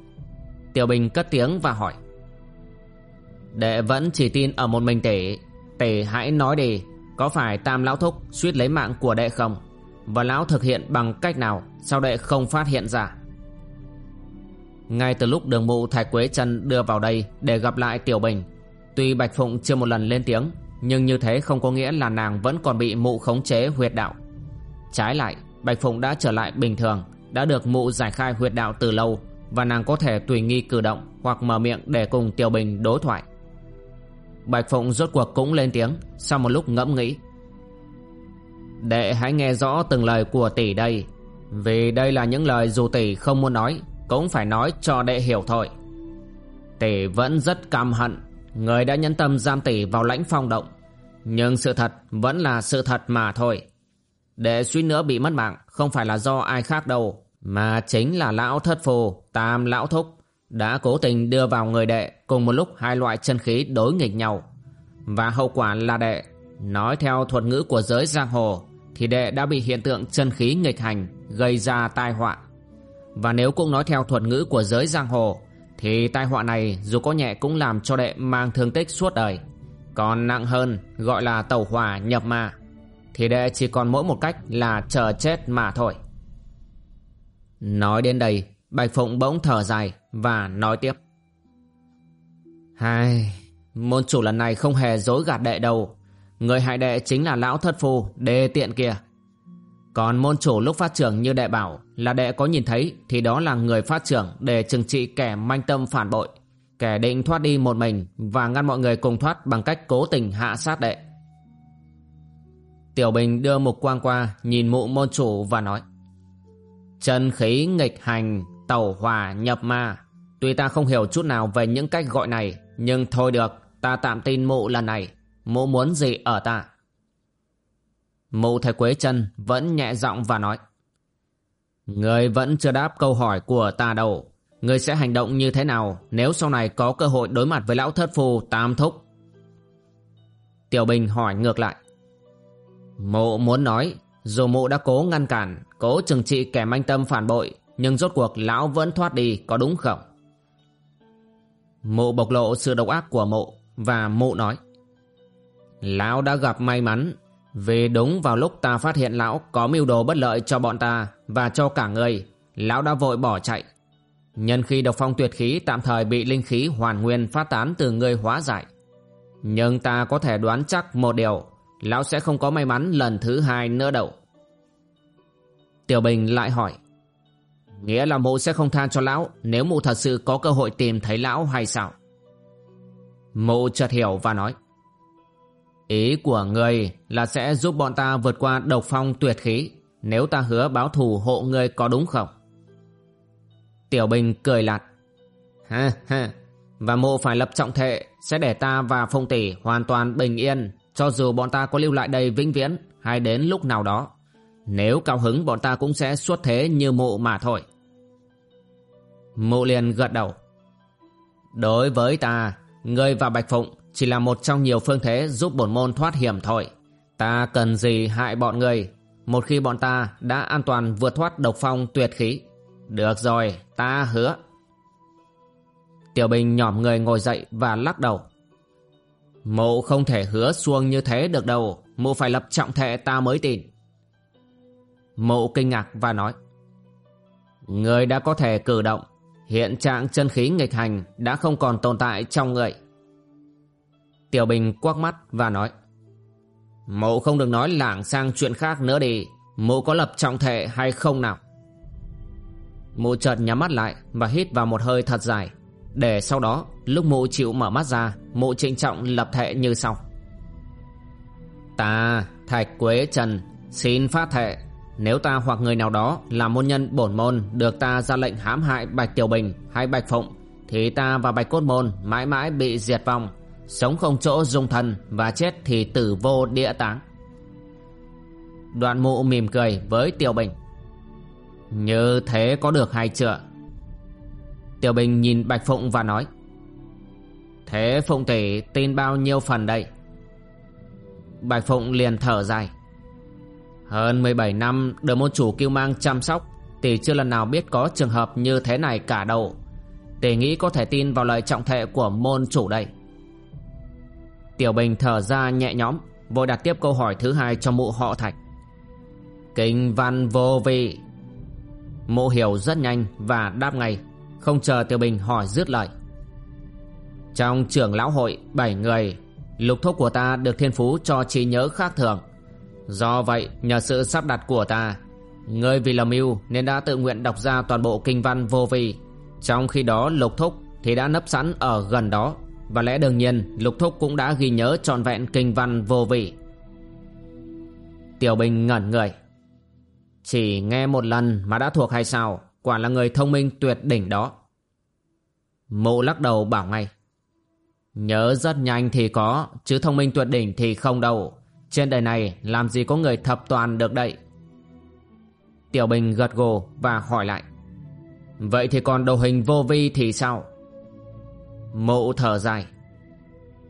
Tiểu Bình cất tiếng và hỏi Đệ vẫn chỉ tin ở một mình tể, tể hãy nói đi Có phải tam lão thúc suýt lấy mạng của đệ không? Và lão thực hiện bằng cách nào? Sao đệ không phát hiện ra? Ngay từ lúc đường mụ thạch quế Trân đưa vào đây Để gặp lại Tiểu Bình, Tuy Bạch Phụng chưa một lần lên tiếng, nhưng như thế không có nghĩa là nàng vẫn còn bị mụ khống chế huyệt đạo. Trái lại, Bạch Phụng đã trở lại bình thường, Đã được mụ giải khai huyệt đạo từ lâu, Và nàng có thể tùy nghi cử động Hoặc mở miệng để cùng Tiểu Bình đối thoại. Bạch Phụng rốt cuộc cũng lên tiếng Sau một lúc ngẫm nghĩ. Đệ hãy nghe rõ từng lời của tỷ đây, Vì đây là những lời dù tỷ không muốn nói cũng phải nói cho đệ hiểu thôi. Tỷ vẫn rất căm hận, Người đã nhẫn tâm giam tỷ vào lãnh phong động. Nhưng sự thật vẫn là sự thật mà thôi. Để suy nữa bị mất mạng, Không phải là do ai khác đâu, Mà chính là lão thất phù Tam lão thúc, Đã cố tình đưa vào người đệ Cùng một lúc hai loại chân khí đối nghịch nhau. Và hậu quả là đệ, Nói theo thuật ngữ của giới giang hồ, Thì đệ đã bị hiện tượng chân khí nghịch hành Gây ra tai họa. Và nếu cũng nói theo thuật ngữ của giới giang hồ thì tai họa này dù có nhẹ cũng làm cho đệ mang thương tích suốt đời. Còn nặng hơn gọi là tẩu hỏa nhập ma Thì đệ chỉ còn mỗi một cách là chờ chết mà thôi. Nói đến đây Bạch Phụng bỗng thở dài và nói tiếp. Hai, môn chủ lần này không hề dối gạt đệ đâu. Người hại đệ chính là lão thất phu đê tiện kia còn môn chủ lúc phát trưởng như đệ bảo là đệ có nhìn thấy thì đó là người phát trưởng để trừng trị kẻ manh tâm phản bội. Kẻ định thoát đi một mình và ngăn mọi người cùng thoát bằng cách cố tình hạ sát đệ. Tiểu Bình đưa mục quang qua nhìn mụ môn chủ và nói Chân khí nghịch hành, tẩu hòa nhập ma. Tuy ta không hiểu chút nào về những cách gọi này nhưng thôi được, ta tạm tin mụ lần này. Mụ muốn gì ở ta? Mụ thầy Quế chân vẫn nhẹ giọng và nói, Người vẫn chưa đáp câu hỏi của ta đâu. Người sẽ hành động như thế nào Nếu sau này có cơ hội đối mặt với lão thất phù tam thúc? Tiểu Bình hỏi ngược lại, Mụ muốn nói, Dù mụ đã cố ngăn cản, Cố trừng trị kẻ manh tâm phản bội, Nhưng rốt cuộc lão vẫn thoát đi, có đúng không? Mụ bộc lộ sự độc ác của mụ Và mụ nói, Lão đã gặp may mắn vì đúng vào lúc ta phát hiện lão có mưu đồ bất lợi cho bọn ta và cho cả người, lão đã vội bỏ chạy. Nhân khi độc phong tuyệt khí tạm thời bị linh khí hoàn nguyên phát tán từ người hóa giải. Nhưng ta có thể đoán chắc một điều, lão sẽ không có may mắn lần thứ hai nữa đâu. Tiểu Bình lại hỏi, nghĩa là mụ sẽ không tha cho lão nếu mụ thật sự có cơ hội tìm thấy lão hay sao? Mụ chợt hiểu và nói, Ý của người là sẽ giúp bọn ta vượt qua độc phong tuyệt khí. Nếu ta hứa báo thù hộ người có đúng không? Tiểu Bình cười lạt. Ha ha. Và mộ phải lập trọng thệ Sẽ để ta và phong tỷ hoàn toàn bình yên, Cho dù bọn ta có lưu lại đây vĩnh viễn, Hay đến lúc nào đó. Nếu cao hứng, bọn ta cũng sẽ xuất thế như mộ mà thôi. Mộ liền gật đầu. Đối với ta, Ngươi và Bạch Phụng chỉ là một trong nhiều phương thế giúp bổn môn thoát hiểm thôi. Ta cần gì hại bọn người một khi bọn ta đã an toàn vượt thoát độc phong tuyệt khí. Được rồi, ta hứa. Tiểu Bình nhỏm người ngồi dậy và lắc đầu. Mộ không thể hứa xuông như thế được đâu, Mộ phải lập trọng thệ ta mới tin. Mộ kinh ngạc và nói. Người đã có thể cử động, hiện trạng chân khí nghịch hành đã không còn tồn tại trong người. Tiểu Bình quắc mắt và nói. Mụ không được nói lảng sang chuyện khác nữa đi, mụ có lập trọng thệ hay không nào? Mụ chợt nhắm mắt lại và hít vào một hơi thật dài. Để sau đó lúc mụ chịu mở mắt ra Mụ trịnh trọng lập thệ như sau Ta Thạch Quế Trần Xin phát thệ Nếu ta hoặc người nào đó là môn nhân bổn môn Được ta ra lệnh hãm hại Bạch Tiểu Bình hay Bạch Phụng Thì ta và Bạch Cốt Môn mãi mãi bị diệt vong Sống không chỗ dung thân Và chết thì tử vô địa táng Đoạn mụ mỉm cười với Tiểu Bình. Như thế có được hay chưa? Tiểu Bình nhìn Bạch Phụng và nói. Thế Phụng tỷ tin bao nhiêu phần đây? Bạch Phụng liền thở dài. Hơn 17 năm được môn chủ kiêu mang chăm sóc Tỷ chưa lần nào biết có trường hợp như thế này cả đâu. Tỷ nghĩ có thể tin vào lời trọng thệ của môn chủ đây. Tiểu Bình thở ra nhẹ nhõm Vội đặt tiếp câu hỏi thứ hai cho mụ họ thạch. Kinh văn vô vị. Mụ hiểu rất nhanh và đáp ngay không chờ Tiểu Bình hỏi dứt lời. Trong trưởng lão hội 7 người Lục thúc của ta được thiên phú cho trí nhớ khác thường. Do vậy nhờ sự sắp đặt của ta Ngươi vì lầm mưu nên đã tự nguyện đọc ra toàn bộ kinh văn vô vị, Trong khi đó lục thúc thì đã nấp sẵn ở gần đó. Và lẽ đương nhiên, lục thúc cũng đã ghi nhớ trọn vẹn kinh văn vô vị. Tiểu Bình ngẩn người. Chỉ nghe một lần mà đã thuộc hay sao? Quả là người thông minh tuyệt đỉnh đó. Mụ lắc đầu bảo ngay. Nhớ rất nhanh thì có, Chứ thông minh tuyệt đỉnh thì không đâu. Trên đời này, làm gì có người thập toàn được đậy Tiểu Bình gật gù và hỏi lại. Vậy thì còn đồ hình vô vi thì sao? Mộ thở dài.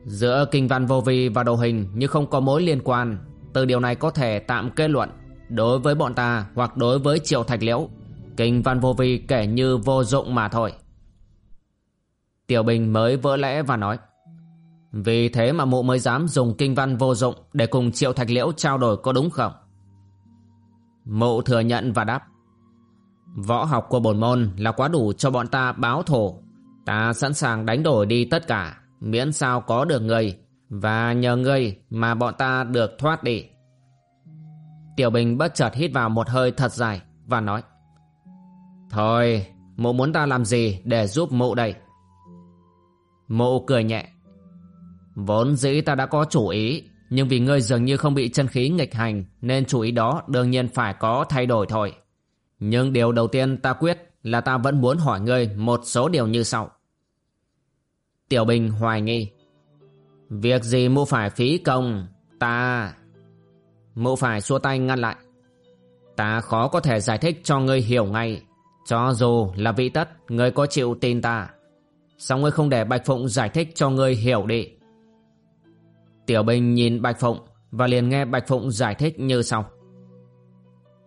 Giữa kinh văn vô vi và đồ hình như không có mối liên quan, Từ điều này có thể tạm kết luận Đối với bọn ta hoặc đối với triệu thạch liễu. Kinh văn vô vi kể như vô dụng mà thôi. Tiểu Bình mới vỡ lẽ và nói, Vì thế mà mụ mới dám dùng kinh văn vô dụng Để cùng Triệu Thạch Liễu trao đổi có đúng không? Mụ thừa nhận và đáp, Võ học của bổn môn là quá đủ cho bọn ta báo thổ. Ta sẵn sàng đánh đổi đi tất cả Miễn sao có được người Và nhờ ngươi mà bọn ta được thoát đi Tiểu Bình bất chợt hít vào một hơi thật dài Và nói Thôi, mụ muốn ta làm gì để giúp mụ đây? Mụ cười nhẹ. Vốn dĩ ta đã có chủ ý, nhưng vì ngươi dường như không bị chân khí nghịch hành, nên chủ ý đó đương nhiên phải có thay đổi thôi. Nhưng điều đầu tiên ta quyết là ta vẫn muốn hỏi ngươi một số điều như sau. Tiểu Bình hoài nghi. Việc gì mụ phải phí công, ta... Mụ phải xua tay ngăn lại. Ta khó có thể giải thích cho ngươi hiểu ngay cho dù là vị tất Ngươi có chịu tin ta Sao ngươi không để Bạch Phụng giải thích cho ngươi hiểu đi Tiểu Bình nhìn Bạch Phụng Và liền nghe Bạch Phụng giải thích như sau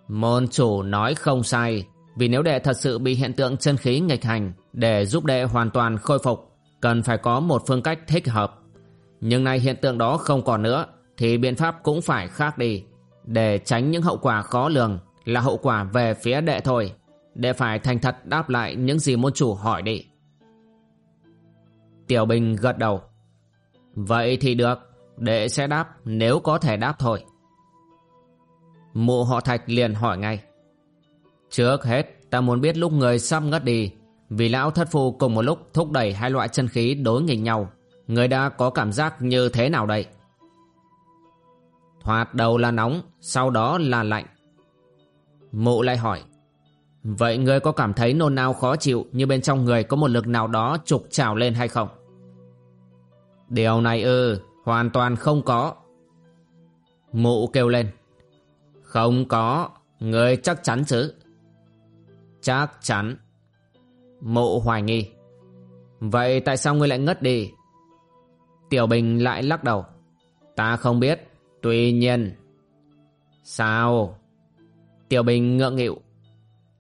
Môn chủ nói không sai Vì nếu đệ thật sự bị hiện tượng chân khí nghịch hành Để giúp đệ hoàn toàn khôi phục Cần phải có một phương cách thích hợp. Nhưng nay hiện tượng đó không còn nữa, Thì biện pháp cũng phải khác đi. Để tránh những hậu quả khó lường Là hậu quả về phía đệ thôi. Để phải thành thật đáp lại những gì môn chủ hỏi đi. Tiểu Bình gật đầu. Vậy thì được, Đệ sẽ đáp nếu có thể đáp thôi. Mụ họ Thạch liền hỏi ngay. Trước hết, ta muốn biết lúc người sắp ngất đi vì lão thất phu cùng một lúc thúc đẩy hai loại chân khí đối nghịch nhau Người đã có cảm giác như thế nào đây? Thoạt đầu là nóng Sau đó là lạnh Mụ lại hỏi Vậy ngươi có cảm thấy nôn nao khó chịu như bên trong người có một lực nào đó trục trào lên hay không? Điều này ư, hoàn toàn không có. Mụ kêu lên. Không có, ngươi chắc chắn chứ? Chắc chắn. Mộ hoài nghi. Vậy tại sao ngươi lại ngất đi? Tiểu Bình lại lắc đầu. Ta không biết, tuy nhiên... Sao? Tiểu Bình ngượng nghịu.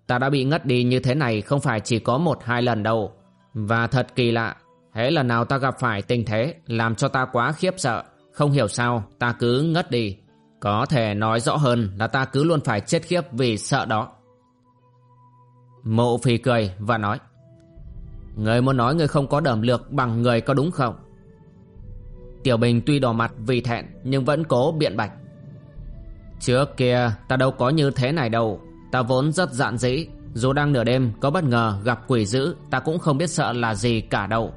Ta đã bị ngất đi như thế này không phải chỉ có một hai lần đâu. Và thật kỳ lạ, hễ lần nào ta gặp phải tình thế làm cho ta quá khiếp sợ, không hiểu sao ta cứ ngất đi. Có thể nói rõ hơn là ta cứ luôn phải chết khiếp vì sợ đó. Mộ phi cười và nói Người muốn nói người không có đẩm lược bằng người có đúng không? Tiểu Bình tuy đỏ mặt vì thẹn, nhưng vẫn cố biện bạch. Trước kia, ta đâu có như thế này đâu. Ta vốn rất dạn dĩ. Dù đang nửa đêm, có bất ngờ gặp quỷ dữ, ta cũng không biết sợ là gì cả đâu.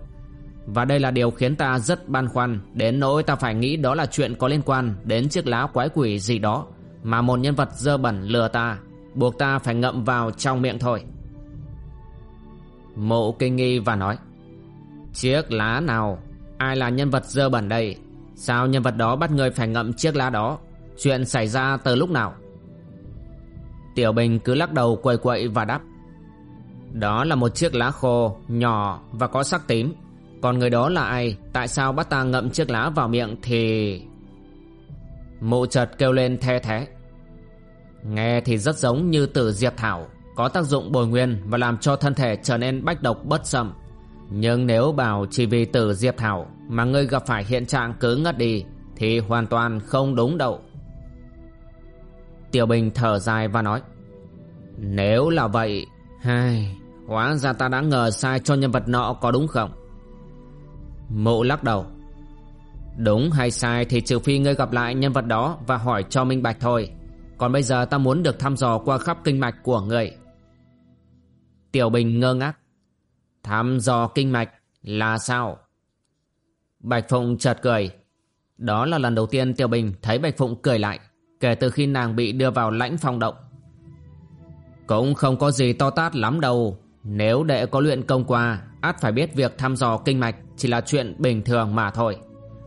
Và đây là điều khiến ta rất băn khoăn Đến nỗi ta phải nghĩ đó là chuyện có liên quan Đến chiếc lá quái quỷ gì đó Mà một nhân vật dơ bẩn lừa ta, Buộc ta phải ngậm vào trong miệng thôi Mộ kinh nghi và nói, Chiếc lá nào? Ai là nhân vật dơ bẩn đây? Sao nhân vật đó bắt người phải ngậm chiếc lá đó? Chuyện xảy ra từ lúc nào? Tiểu Bình cứ lắc đầu quầy quậy và đáp, Đó là một chiếc lá khô, Nhỏ và có sắc tím. Còn người đó là ai? Tại sao bắt ta ngậm chiếc lá vào miệng thì Mụ chợt kêu lên the thế Nghe thì rất giống như tử diệp thảo. Có tác dụng bồi nguyên Và làm cho thân thể trở nên bách độc bất xâm. Nhưng nếu bảo chỉ vì tử diệp thảo Mà ngươi gặp phải hiện trạng cứ ngất đi, Thì hoàn toàn không đúng đâu. Tiểu Bình thở dài và nói, Nếu là vậy, hai, Hóa ra ta đã ngờ sai cho nhân vật nọ có đúng không? Mụ lắc đầu, Đúng hay sai thì trừ phi ngươi gặp lại nhân vật đó Và hỏi cho minh bạch thôi. Còn bây giờ ta muốn được thăm dò qua khắp kinh mạch của ngươi. Tiểu Bình ngơ ngác. Thăm dò kinh mạch là sao? Bạch Phụng chợt cười. Đó là lần đầu tiên Tiểu Bình thấy Bạch Phụng cười lại, Kể từ khi nàng bị đưa vào lãnh phong động. Cũng không có gì to tát lắm đâu. Nếu đệ có luyện công qua, át phải biết việc thăm dò kinh mạch Chỉ là chuyện bình thường mà thôi.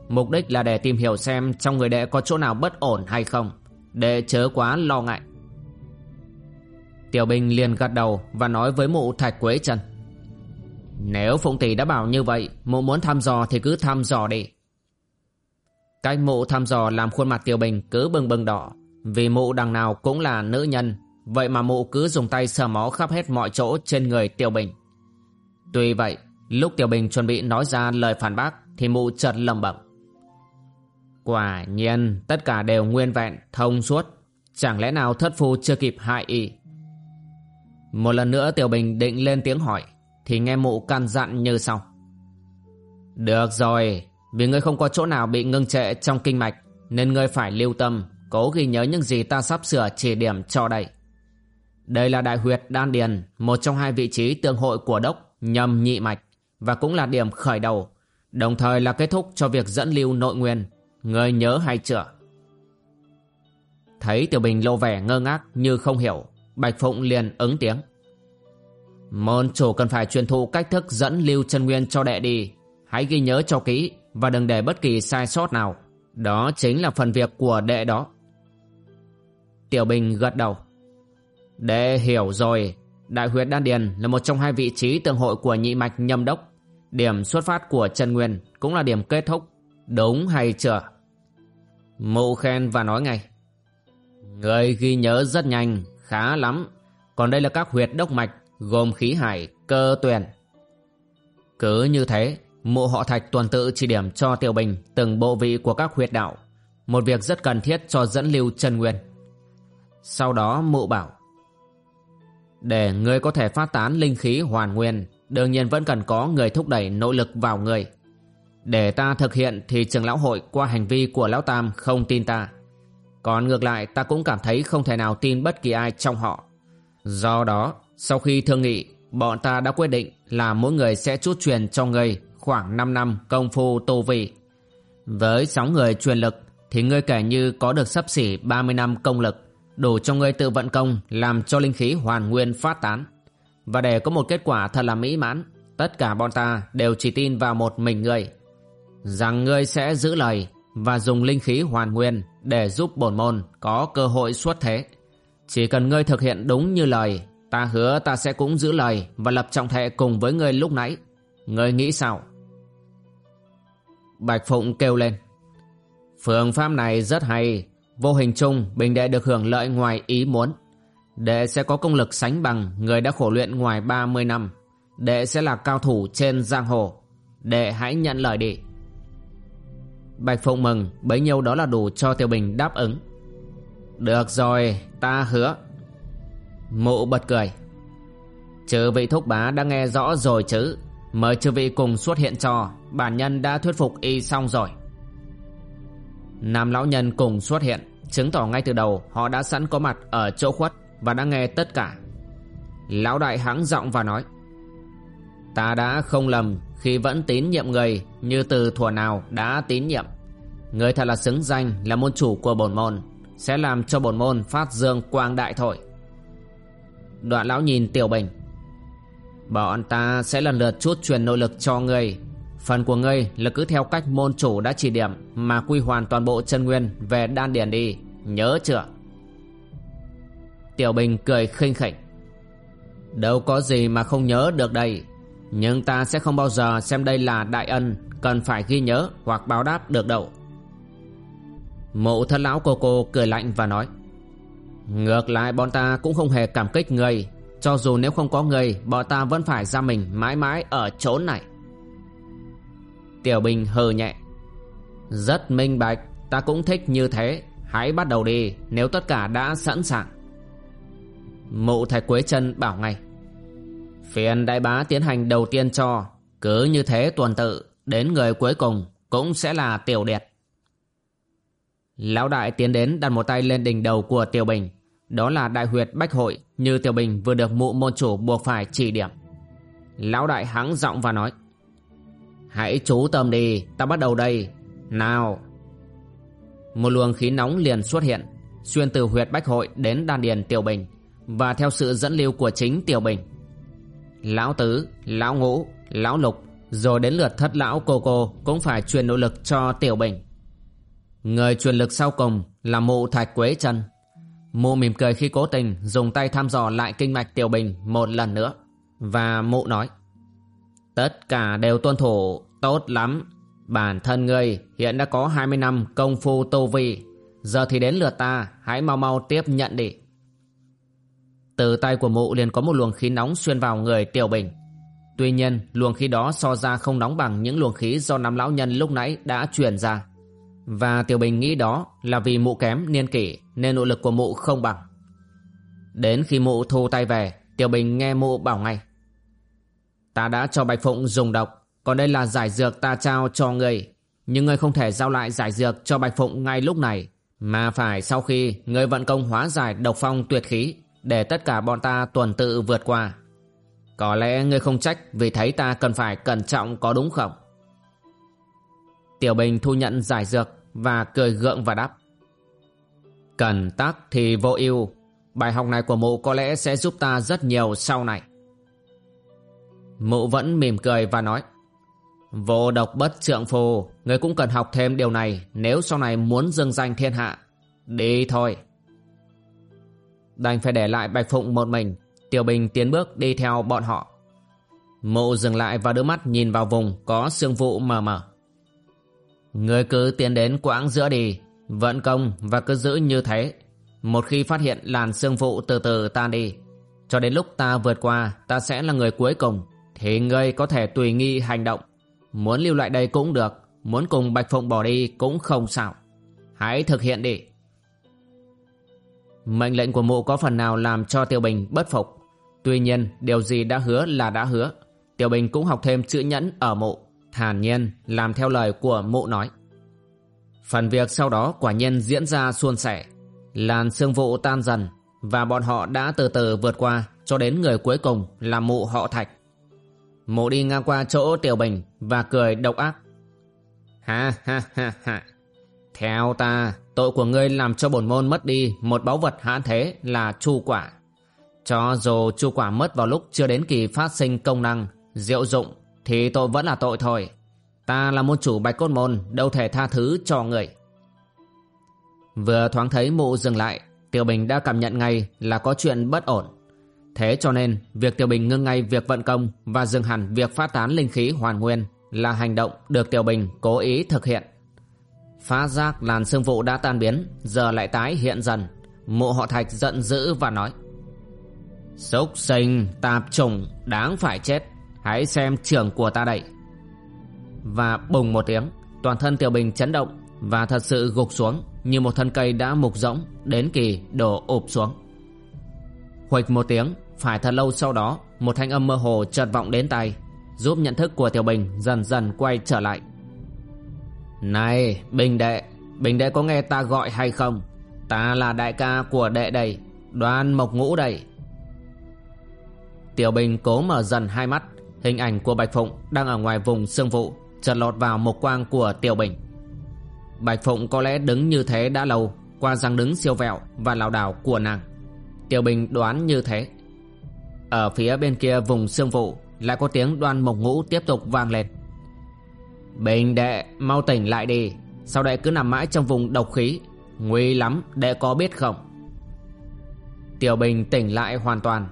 Mục đích là để tìm hiểu xem Trong người đệ có chỗ nào bất ổn hay không. Đệ chớ quá lo ngại. Tiểu Bình liền gật đầu Và nói với mụ Thạch Quế Trần. Nếu Phụng Tỷ đã bảo như vậy Mụ muốn thăm dò thì cứ thăm dò đi. Cách mụ thăm dò làm khuôn mặt Tiểu Bình cứ bừng bừng đỏ Vì mụ đằng nào cũng là nữ nhân Vậy mà mụ cứ dùng tay sờ mó khắp hết mọi chỗ trên người Tiểu Bình. Tuy vậy Lúc Tiểu Bình chuẩn bị nói ra lời phản bác Thì mụ chợt lầm bẩm. Quả nhiên tất cả đều nguyên vẹn, thông suốt. Chẳng lẽ nào thất phu chưa kịp hại y? Một lần nữa Tiểu Bình định lên tiếng hỏi, Thì nghe mụ can dặn như sau. Được rồi, Vì ngươi không có chỗ nào bị ngưng trệ trong kinh mạch, Nên ngươi phải lưu tâm, Cố ghi nhớ những gì ta sắp sửa chỉ điểm cho đây. Đây là đại huyệt đan điền, Một trong hai vị trí tương hội của đốc Nhầm nhị mạch, Và cũng là điểm khởi đầu, Đồng thời là kết thúc cho việc dẫn lưu nội nguyên. Ngươi nhớ hay chưa? Thấy Tiểu Bình lộ vẻ ngơ ngác như không hiểu Bạch Phụng liền ứng tiếng. Môn chủ cần phải truyền thụ cách thức dẫn lưu chân nguyên cho đệ đi. Hãy ghi nhớ cho kỹ Và đừng để bất kỳ sai sót nào. Đó chính là phần việc của đệ đó. Tiểu Bình gật đầu. Đệ hiểu rồi. Đại huyệt đan điền là một trong hai vị trí tương hội của nhị mạch nhâm đốc. Điểm xuất phát của chân nguyên cũng là điểm kết thúc. Đúng hay chưa? Mụ khen và nói ngay. Người ghi nhớ rất nhanh, khá lắm. Còn đây là các huyệt đốc mạch gồm khí hải, cơ tuyền. Cứ như thế, mụ họ thạch tuần tự chỉ điểm cho Tiểu Bình từng bộ vị của các huyệt đạo. Một việc rất cần thiết cho dẫn lưu chân nguyên. Sau đó mụ bảo. Để người có thể phát tán linh khí hoàn nguyên, đương nhiên vẫn cần có người thúc đẩy nội lực vào người. Để ta thực hiện thì trường lão hội qua hành vi của lão Tam không tin ta. Còn ngược lại ta cũng cảm thấy không thể nào tin bất kỳ ai trong họ. Do đó, sau khi thương nghị, bọn ta đã quyết định là mỗi người sẽ chút truyền cho người khoảng 5 năm công phu tu vị Với 6 người truyền lực thì ngươi kể như có được sắp xỉ 30 năm công lực, đủ cho ngươi tự vận công làm cho linh khí hoàn nguyên phát tán. Và để có một kết quả thật là mỹ mãn, tất cả bọn ta đều chỉ tin vào một mình ngươi rằng ngươi sẽ giữ lời và dùng linh khí hoàn nguyên để giúp bổn môn có cơ hội xuất thế. Chỉ cần ngươi thực hiện đúng như lời, ta hứa ta sẽ cũng giữ lời và lập trọng thệ cùng với ngươi lúc nãy. Ngươi nghĩ sao? Bạch Phụng kêu lên. Phương pháp này rất hay, vô hình chung Bình Đệ được hưởng lợi ngoài ý muốn. Đệ sẽ có công lực sánh bằng người đã khổ luyện ngoài 30 năm. Đệ sẽ là cao thủ trên giang hồ. Đệ hãy nhận lời đi. Bạch Phụng mừng, bấy nhiêu đó là đủ cho Tiểu Bình đáp ứng. Được rồi, ta hứa. Mụ bật cười. Chư vị thúc bá đã nghe rõ rồi chứ. Mời chư vị cùng xuất hiện cho, bản nhân đã thuyết phục y xong rồi. Nam lão nhân cùng xuất hiện, chứng tỏ ngay từ đầu họ đã sẵn có mặt ở chỗ khuất và đã nghe tất cả. Lão đại hắng giọng và nói Ta đã không lầm khi vẫn tín nhiệm người như từ thuở nào đã tín nhiệm. Người thật là xứng danh là môn chủ của bổn môn, sẽ làm cho bổn môn phát dương quang đại thổi. Đoạn lão nhìn Tiểu Bình. Bọn ta sẽ lần lượt chút truyền nội lực cho ngươi. Phần của ngươi là cứ theo cách môn chủ đã chỉ điểm mà quy hoàn toàn bộ chân nguyên về đan điền đi, nhớ chưa? Tiểu Bình cười khinh khỉnh. Đâu có gì mà không nhớ được đây. Nhưng ta sẽ không bao giờ xem đây là đại ân, Cần phải ghi nhớ hoặc báo đáp được đâu. Mụ thân lão cô cô cười lạnh và nói, Ngược lại, bọn ta cũng không hề cảm kích người Cho dù nếu không có người Bọn ta vẫn phải ra mình mãi mãi ở chỗ này. Tiểu Bình hờ nhẹ, Rất minh bạch, Ta cũng thích như thế, Hãy bắt đầu đi, Nếu tất cả đã sẵn sàng. Mụ thầy Quế chân bảo ngay Phiền đại bá tiến hành đầu tiên cho, Cứ như thế tuần tự, Đến người cuối cùng Cũng sẽ là tiểu điệt. Lão đại tiến đến đặt một tay lên đỉnh đầu của Tiểu Bình, Đó là đại huyệt bách hội Như Tiểu Bình vừa được mụ môn chủ buộc phải chỉ điểm. Lão đại hắng giọng và nói, Hãy chú tâm đi, Ta bắt đầu đây. Nào. Một luồng khí nóng liền xuất hiện, Xuyên từ huyệt bách hội đến đan điền Tiểu Bình Và theo sự dẫn lưu của chính Tiểu Bình. Lão Tứ, Lão Ngũ, Lão Lục Rồi đến lượt thất lão cô cô Cũng phải truyền nội lực cho Tiểu Bình. Người truyền lực sau cùng Là mụ Thạch Quế chân Mụ mỉm cười khi cố tình Dùng tay thăm dò lại kinh mạch Tiểu Bình Một lần nữa Và mụ nói Tất cả đều tuân thủ Tốt lắm. Bản thân ngươi hiện đã có 20 năm công phu tu vi. Giờ thì đến lượt ta Hãy mau mau tiếp nhận đi từ tay của mụ liền có một luồng khí nóng xuyên vào người Tiểu Bình. Tuy nhiên, luồng khí đó so ra không nóng bằng những luồng khí do năm lão nhân lúc nãy đã truyền ra. Và Tiểu Bình nghĩ đó là vì mụ kém niên kỷ nên nội lực của mụ không bằng. Đến khi mụ thu tay về, Tiểu Bình nghe mụ bảo ngay. Ta đã cho Bạch Phụng dùng độc, còn đây là giải dược ta trao cho người. Nhưng ngươi không thể giao lại giải dược cho Bạch Phụng ngay lúc này, mà phải sau khi ngươi vận công hóa giải độc phong tuyệt khí để tất cả bọn ta tuần tự vượt qua. Có lẽ ngươi không trách vì thấy ta cần phải cẩn trọng có đúng không? Tiểu Bình thu nhận giải dược và cười gượng và đáp. Cần tắc thì vô ưu Bài học này của mụ có lẽ sẽ giúp ta rất nhiều sau này. Mụ vẫn mỉm cười và nói. Vô độc bất trượng phù, ngươi cũng cần học thêm điều này nếu sau này muốn dâng danh thiên hạ. Đi thôi đành phải để lại Bạch Phụng một mình. Tiểu Bình tiến bước đi theo bọn họ. Mụ dừng lại và đưa mắt nhìn vào vùng có sương vụ mờ mờ. Người cứ tiến đến quãng giữa đi, vận công và cứ giữ như thế. Một khi phát hiện làn sương vụ từ từ tan đi, cho đến lúc ta vượt qua, ta sẽ là người cuối cùng, thì ngươi có thể tùy nghi hành động. Muốn lưu lại đây cũng được, muốn cùng Bạch Phụng bỏ đi cũng không sao. Hãy thực hiện đi. Mệnh lệnh của mụ có phần nào làm cho Tiểu Bình bất phục. Tuy nhiên, điều gì đã hứa là đã hứa. Tiểu Bình cũng học thêm chữ nhẫn ở mụ, thản nhiên làm theo lời của mụ nói. Phần việc sau đó quả nhiên diễn ra suôn sẻ. Làn sương vụ tan dần và bọn họ đã từ từ vượt qua cho đến người cuối cùng là mụ họ Thạch. Mụ đi ngang qua chỗ Tiểu Bình và cười độc ác. Ha ha ha ha. Theo ta, tội của ngươi làm cho bổn môn mất đi một báu vật hãn thế là chu quả. Cho dù chu quả mất vào lúc chưa đến kỳ phát sinh công năng, diệu dụng, thì tội vẫn là tội thôi. Ta là môn chủ bạch cốt môn, đâu thể tha thứ cho người. Vừa thoáng thấy mụ dừng lại, Tiểu Bình đã cảm nhận ngay là có chuyện bất ổn. Thế cho nên, việc Tiểu Bình ngưng ngay việc vận công và dừng hẳn việc phát tán linh khí hoàn nguyên là hành động được Tiểu Bình cố ý thực hiện. Phá giác làn sương vụ đã tan biến, giờ lại tái hiện dần. Mộ họ Thạch giận dữ và nói Sốc sinh, tạp trùng, đáng phải chết. Hãy xem trưởng của ta đây. Và bùng một tiếng, toàn thân Tiểu Bình chấn động và thật sự gục xuống như một thân cây đã mục rỗng đến kỳ đổ ụp xuống. Huệch một tiếng, phải thật lâu sau đó, một thanh âm mơ hồ chợt vọng đến tai, giúp nhận thức của Tiểu Bình dần dần quay trở lại. Này, Bình đệ, Bình đệ có nghe ta gọi hay không? Ta là đại ca của đệ đây, đoan mộc ngũ đây. Tiểu Bình cố mở dần hai mắt, hình ảnh của Bạch Phụng đang ở ngoài vùng sương vụ, chợt lọt vào một quang của Tiểu Bình. Bạch Phụng có lẽ đứng như thế đã lâu, qua răng đứng siêu vẹo và lảo đảo của nàng. Tiểu Bình đoán như thế. Ở phía bên kia vùng sương vụ lại có tiếng đoan mộc ngũ tiếp tục vang lên. Bình đệ, mau tỉnh lại đi, sao đệ cứ nằm mãi trong vùng độc khí, nguy lắm, đệ có biết không? Tiểu Bình tỉnh lại hoàn toàn.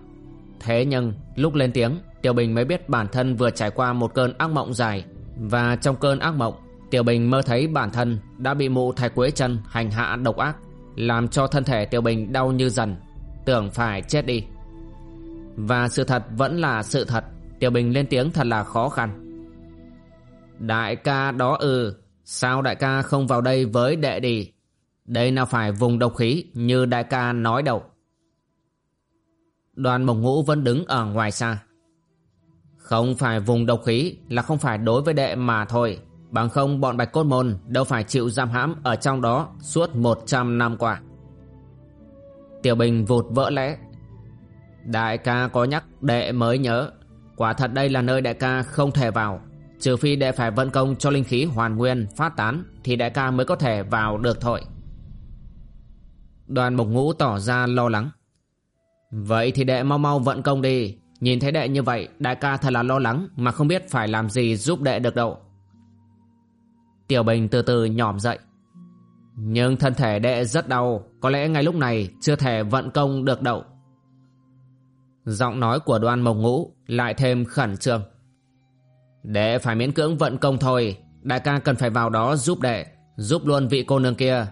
Thế nhưng, lúc lên tiếng, Tiểu Bình mới biết bản thân vừa trải qua một cơn ác mộng dài. Và trong cơn ác mộng Tiểu Bình mơ thấy bản thân đã bị mụ thạch quế chân hành hạ độc ác làm cho thân thể Tiểu Bình đau như dần. Tưởng phải chết đi. Và sự thật vẫn là sự thật. Tiểu Bình lên tiếng thật là khó khăn. Đại ca đó ư? Sao đại ca không vào đây với đệ đi? Đây nào phải vùng độc khí, Như đại ca nói đâu. Đoàn mộc ngũ vẫn đứng ở ngoài xa. Không phải vùng độc khí Là không phải đối với đệ mà thôi. Bằng không, bọn bạch cốt môn Đâu phải chịu giam hãm ở trong đó Suốt 100 năm qua. Tiểu Bình vụt vỡ lẽ. Đại ca có nhắc đệ mới nhớ. Quả thật đây là nơi đại ca không thể vào. Trừ phi đệ phải vận công cho linh khí hoàn nguyên, phát tán, Thì đại ca mới có thể vào được thôi. Đoàn mục ngũ tỏ ra lo lắng. Vậy thì đệ mau mau vận công đi. Nhìn thấy đệ như vậy, Đại ca thật là lo lắng Mà không biết phải làm gì giúp đệ được đâu. Tiểu Bình từ từ nhòm dậy. Nhưng thân thể đệ rất đau, Có lẽ ngay lúc này chưa thể vận công được đâu. Giọng nói của đoan mộc ngũ lại thêm khẩn trương. Đệ phải miễn cưỡng vận công thôi. Đại ca cần phải vào đó giúp đệ, Giúp luôn vị cô nương kia.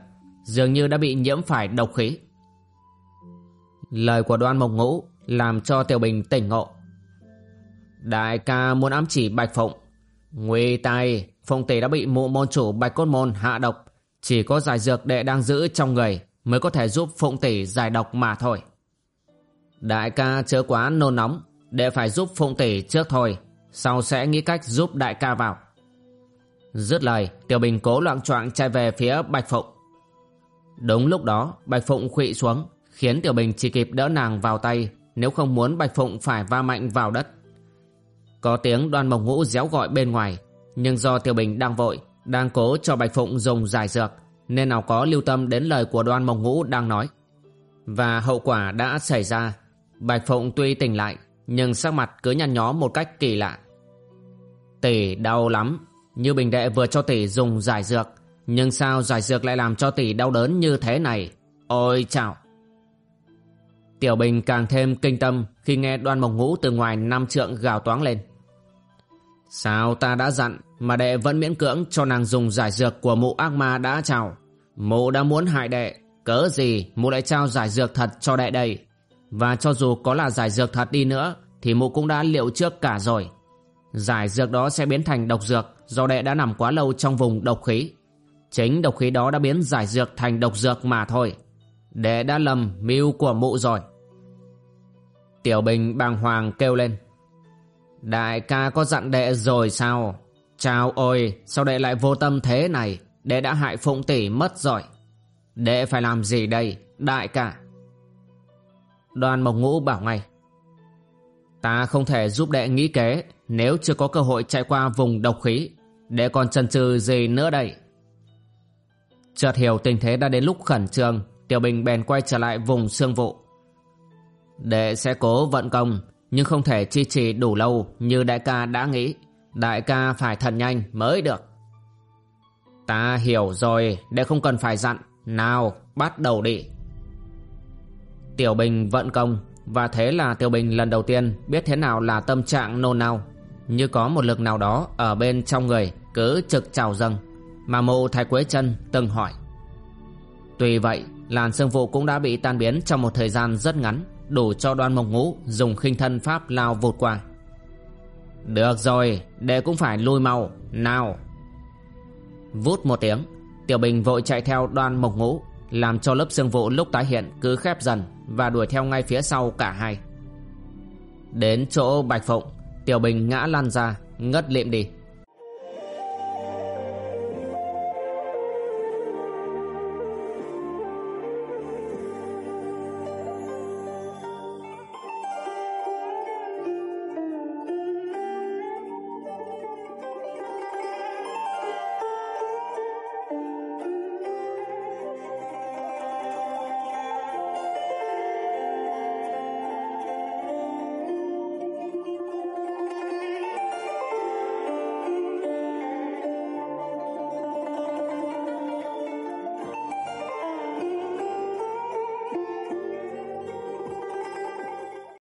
Dường như đã bị nhiễm phải độc khí. Lời của đoan mộc ngũ Làm cho Tiểu Bình tỉnh ngộ. Đại ca muốn ám chỉ Bạch Phụng. Nguy tai, Phụng tỷ đã bị mụ môn chủ Bạch Cốt Môn hạ độc. Chỉ có giải dược đệ đang giữ trong người Mới có thể giúp Phụng tỷ giải độc mà thôi. Đại ca chớ quá nôn nóng, Đệ phải giúp Phụng tỷ trước thôi sau sẽ nghĩ cách giúp đại ca vào. Dứt lời, Tiểu Bình cố loạn choạng chạy về phía Bạch Phụng. Đúng lúc đó, Bạch Phụng khụy xuống, Khiến Tiểu Bình chỉ kịp đỡ nàng vào tay Nếu không muốn Bạch Phụng phải va mạnh vào đất. Có tiếng đoan mộc ngũ réo gọi bên ngoài, Nhưng do Tiểu Bình đang vội, Đang cố cho Bạch Phụng dùng giải dược, Nên nào có lưu tâm đến lời của đoan mộc ngũ đang nói. Và hậu quả đã xảy ra. Bạch Phụng tuy tỉnh lại, Nhưng sắc mặt cứ nhăn nhó một cách kỳ lạ. Tỷ đau lắm. Như bình đệ vừa cho tỷ dùng giải dược, Nhưng sao giải dược lại làm cho tỷ đau đớn như thế này? Ôi chào. Tiểu Bình càng thêm kinh tâm Khi nghe đoan mộc ngũ từ ngoài năm trượng gào toáng lên. Sao ta đã dặn Mà đệ vẫn miễn cưỡng cho nàng dùng giải dược Của mụ ác ma đã chào? Mụ đã muốn hại đệ, Cớ gì mụ lại trao giải dược thật cho đệ đây? Và cho dù có là giải dược thật đi nữa, Thì mụ cũng đã liệu trước cả rồi. Giải dược đó sẽ biến thành độc dược do đệ đã nằm quá lâu trong vùng độc khí. Chính độc khí đó đã biến giải dược thành độc dược mà thôi. Đệ đã lầm mưu của mụ rồi. Tiểu Bình bàng hoàng kêu lên. Đại ca có dặn đệ rồi sao? Chào ôi, sao đệ lại vô tâm thế này? Đệ đã hại phụng tỷ mất rồi. Đệ phải làm gì đây, đại ca? Đoàn Mộc Ngũ bảo ngay. Ta không thể giúp đệ nghĩ kế nếu chưa có cơ hội chạy qua vùng độc khí. Đệ còn chần chừ gì nữa đây? Chợt hiểu tình thế đã đến lúc khẩn trương, Tiểu Bình bèn quay trở lại vùng xương vụ. Đệ sẽ cố vận công, Nhưng không thể chi trì đủ lâu Như đại ca đã nghĩ. Đại ca phải thần nhanh mới được. Ta hiểu rồi, Đệ không cần phải dặn. Nào, bắt đầu đi. Tiểu Bình vận công và thế là Tiểu Bình lần đầu tiên Biết thế nào là tâm trạng nôn nao. Như có một lực nào đó Ở bên trong người cứ trực trào dâng. Mà mụ thái quế chân từng hỏi. Tuy vậy, Làn sương vụ cũng đã bị tan biến Trong một thời gian rất ngắn, Đủ cho đoan mộc ngũ Dùng khinh thân pháp lao vụt qua. Được rồi, Đệ cũng phải lui mau, Nào. Vút một tiếng Tiểu Bình vội chạy theo đoan mộc ngũ. Làm cho lớp sương vụ lúc tái hiện cứ khép dần Và đuổi theo ngay phía sau cả hai. Đến chỗ Bạch Phụng, Tiểu Bình ngã lăn ra, Ngất liệm đi.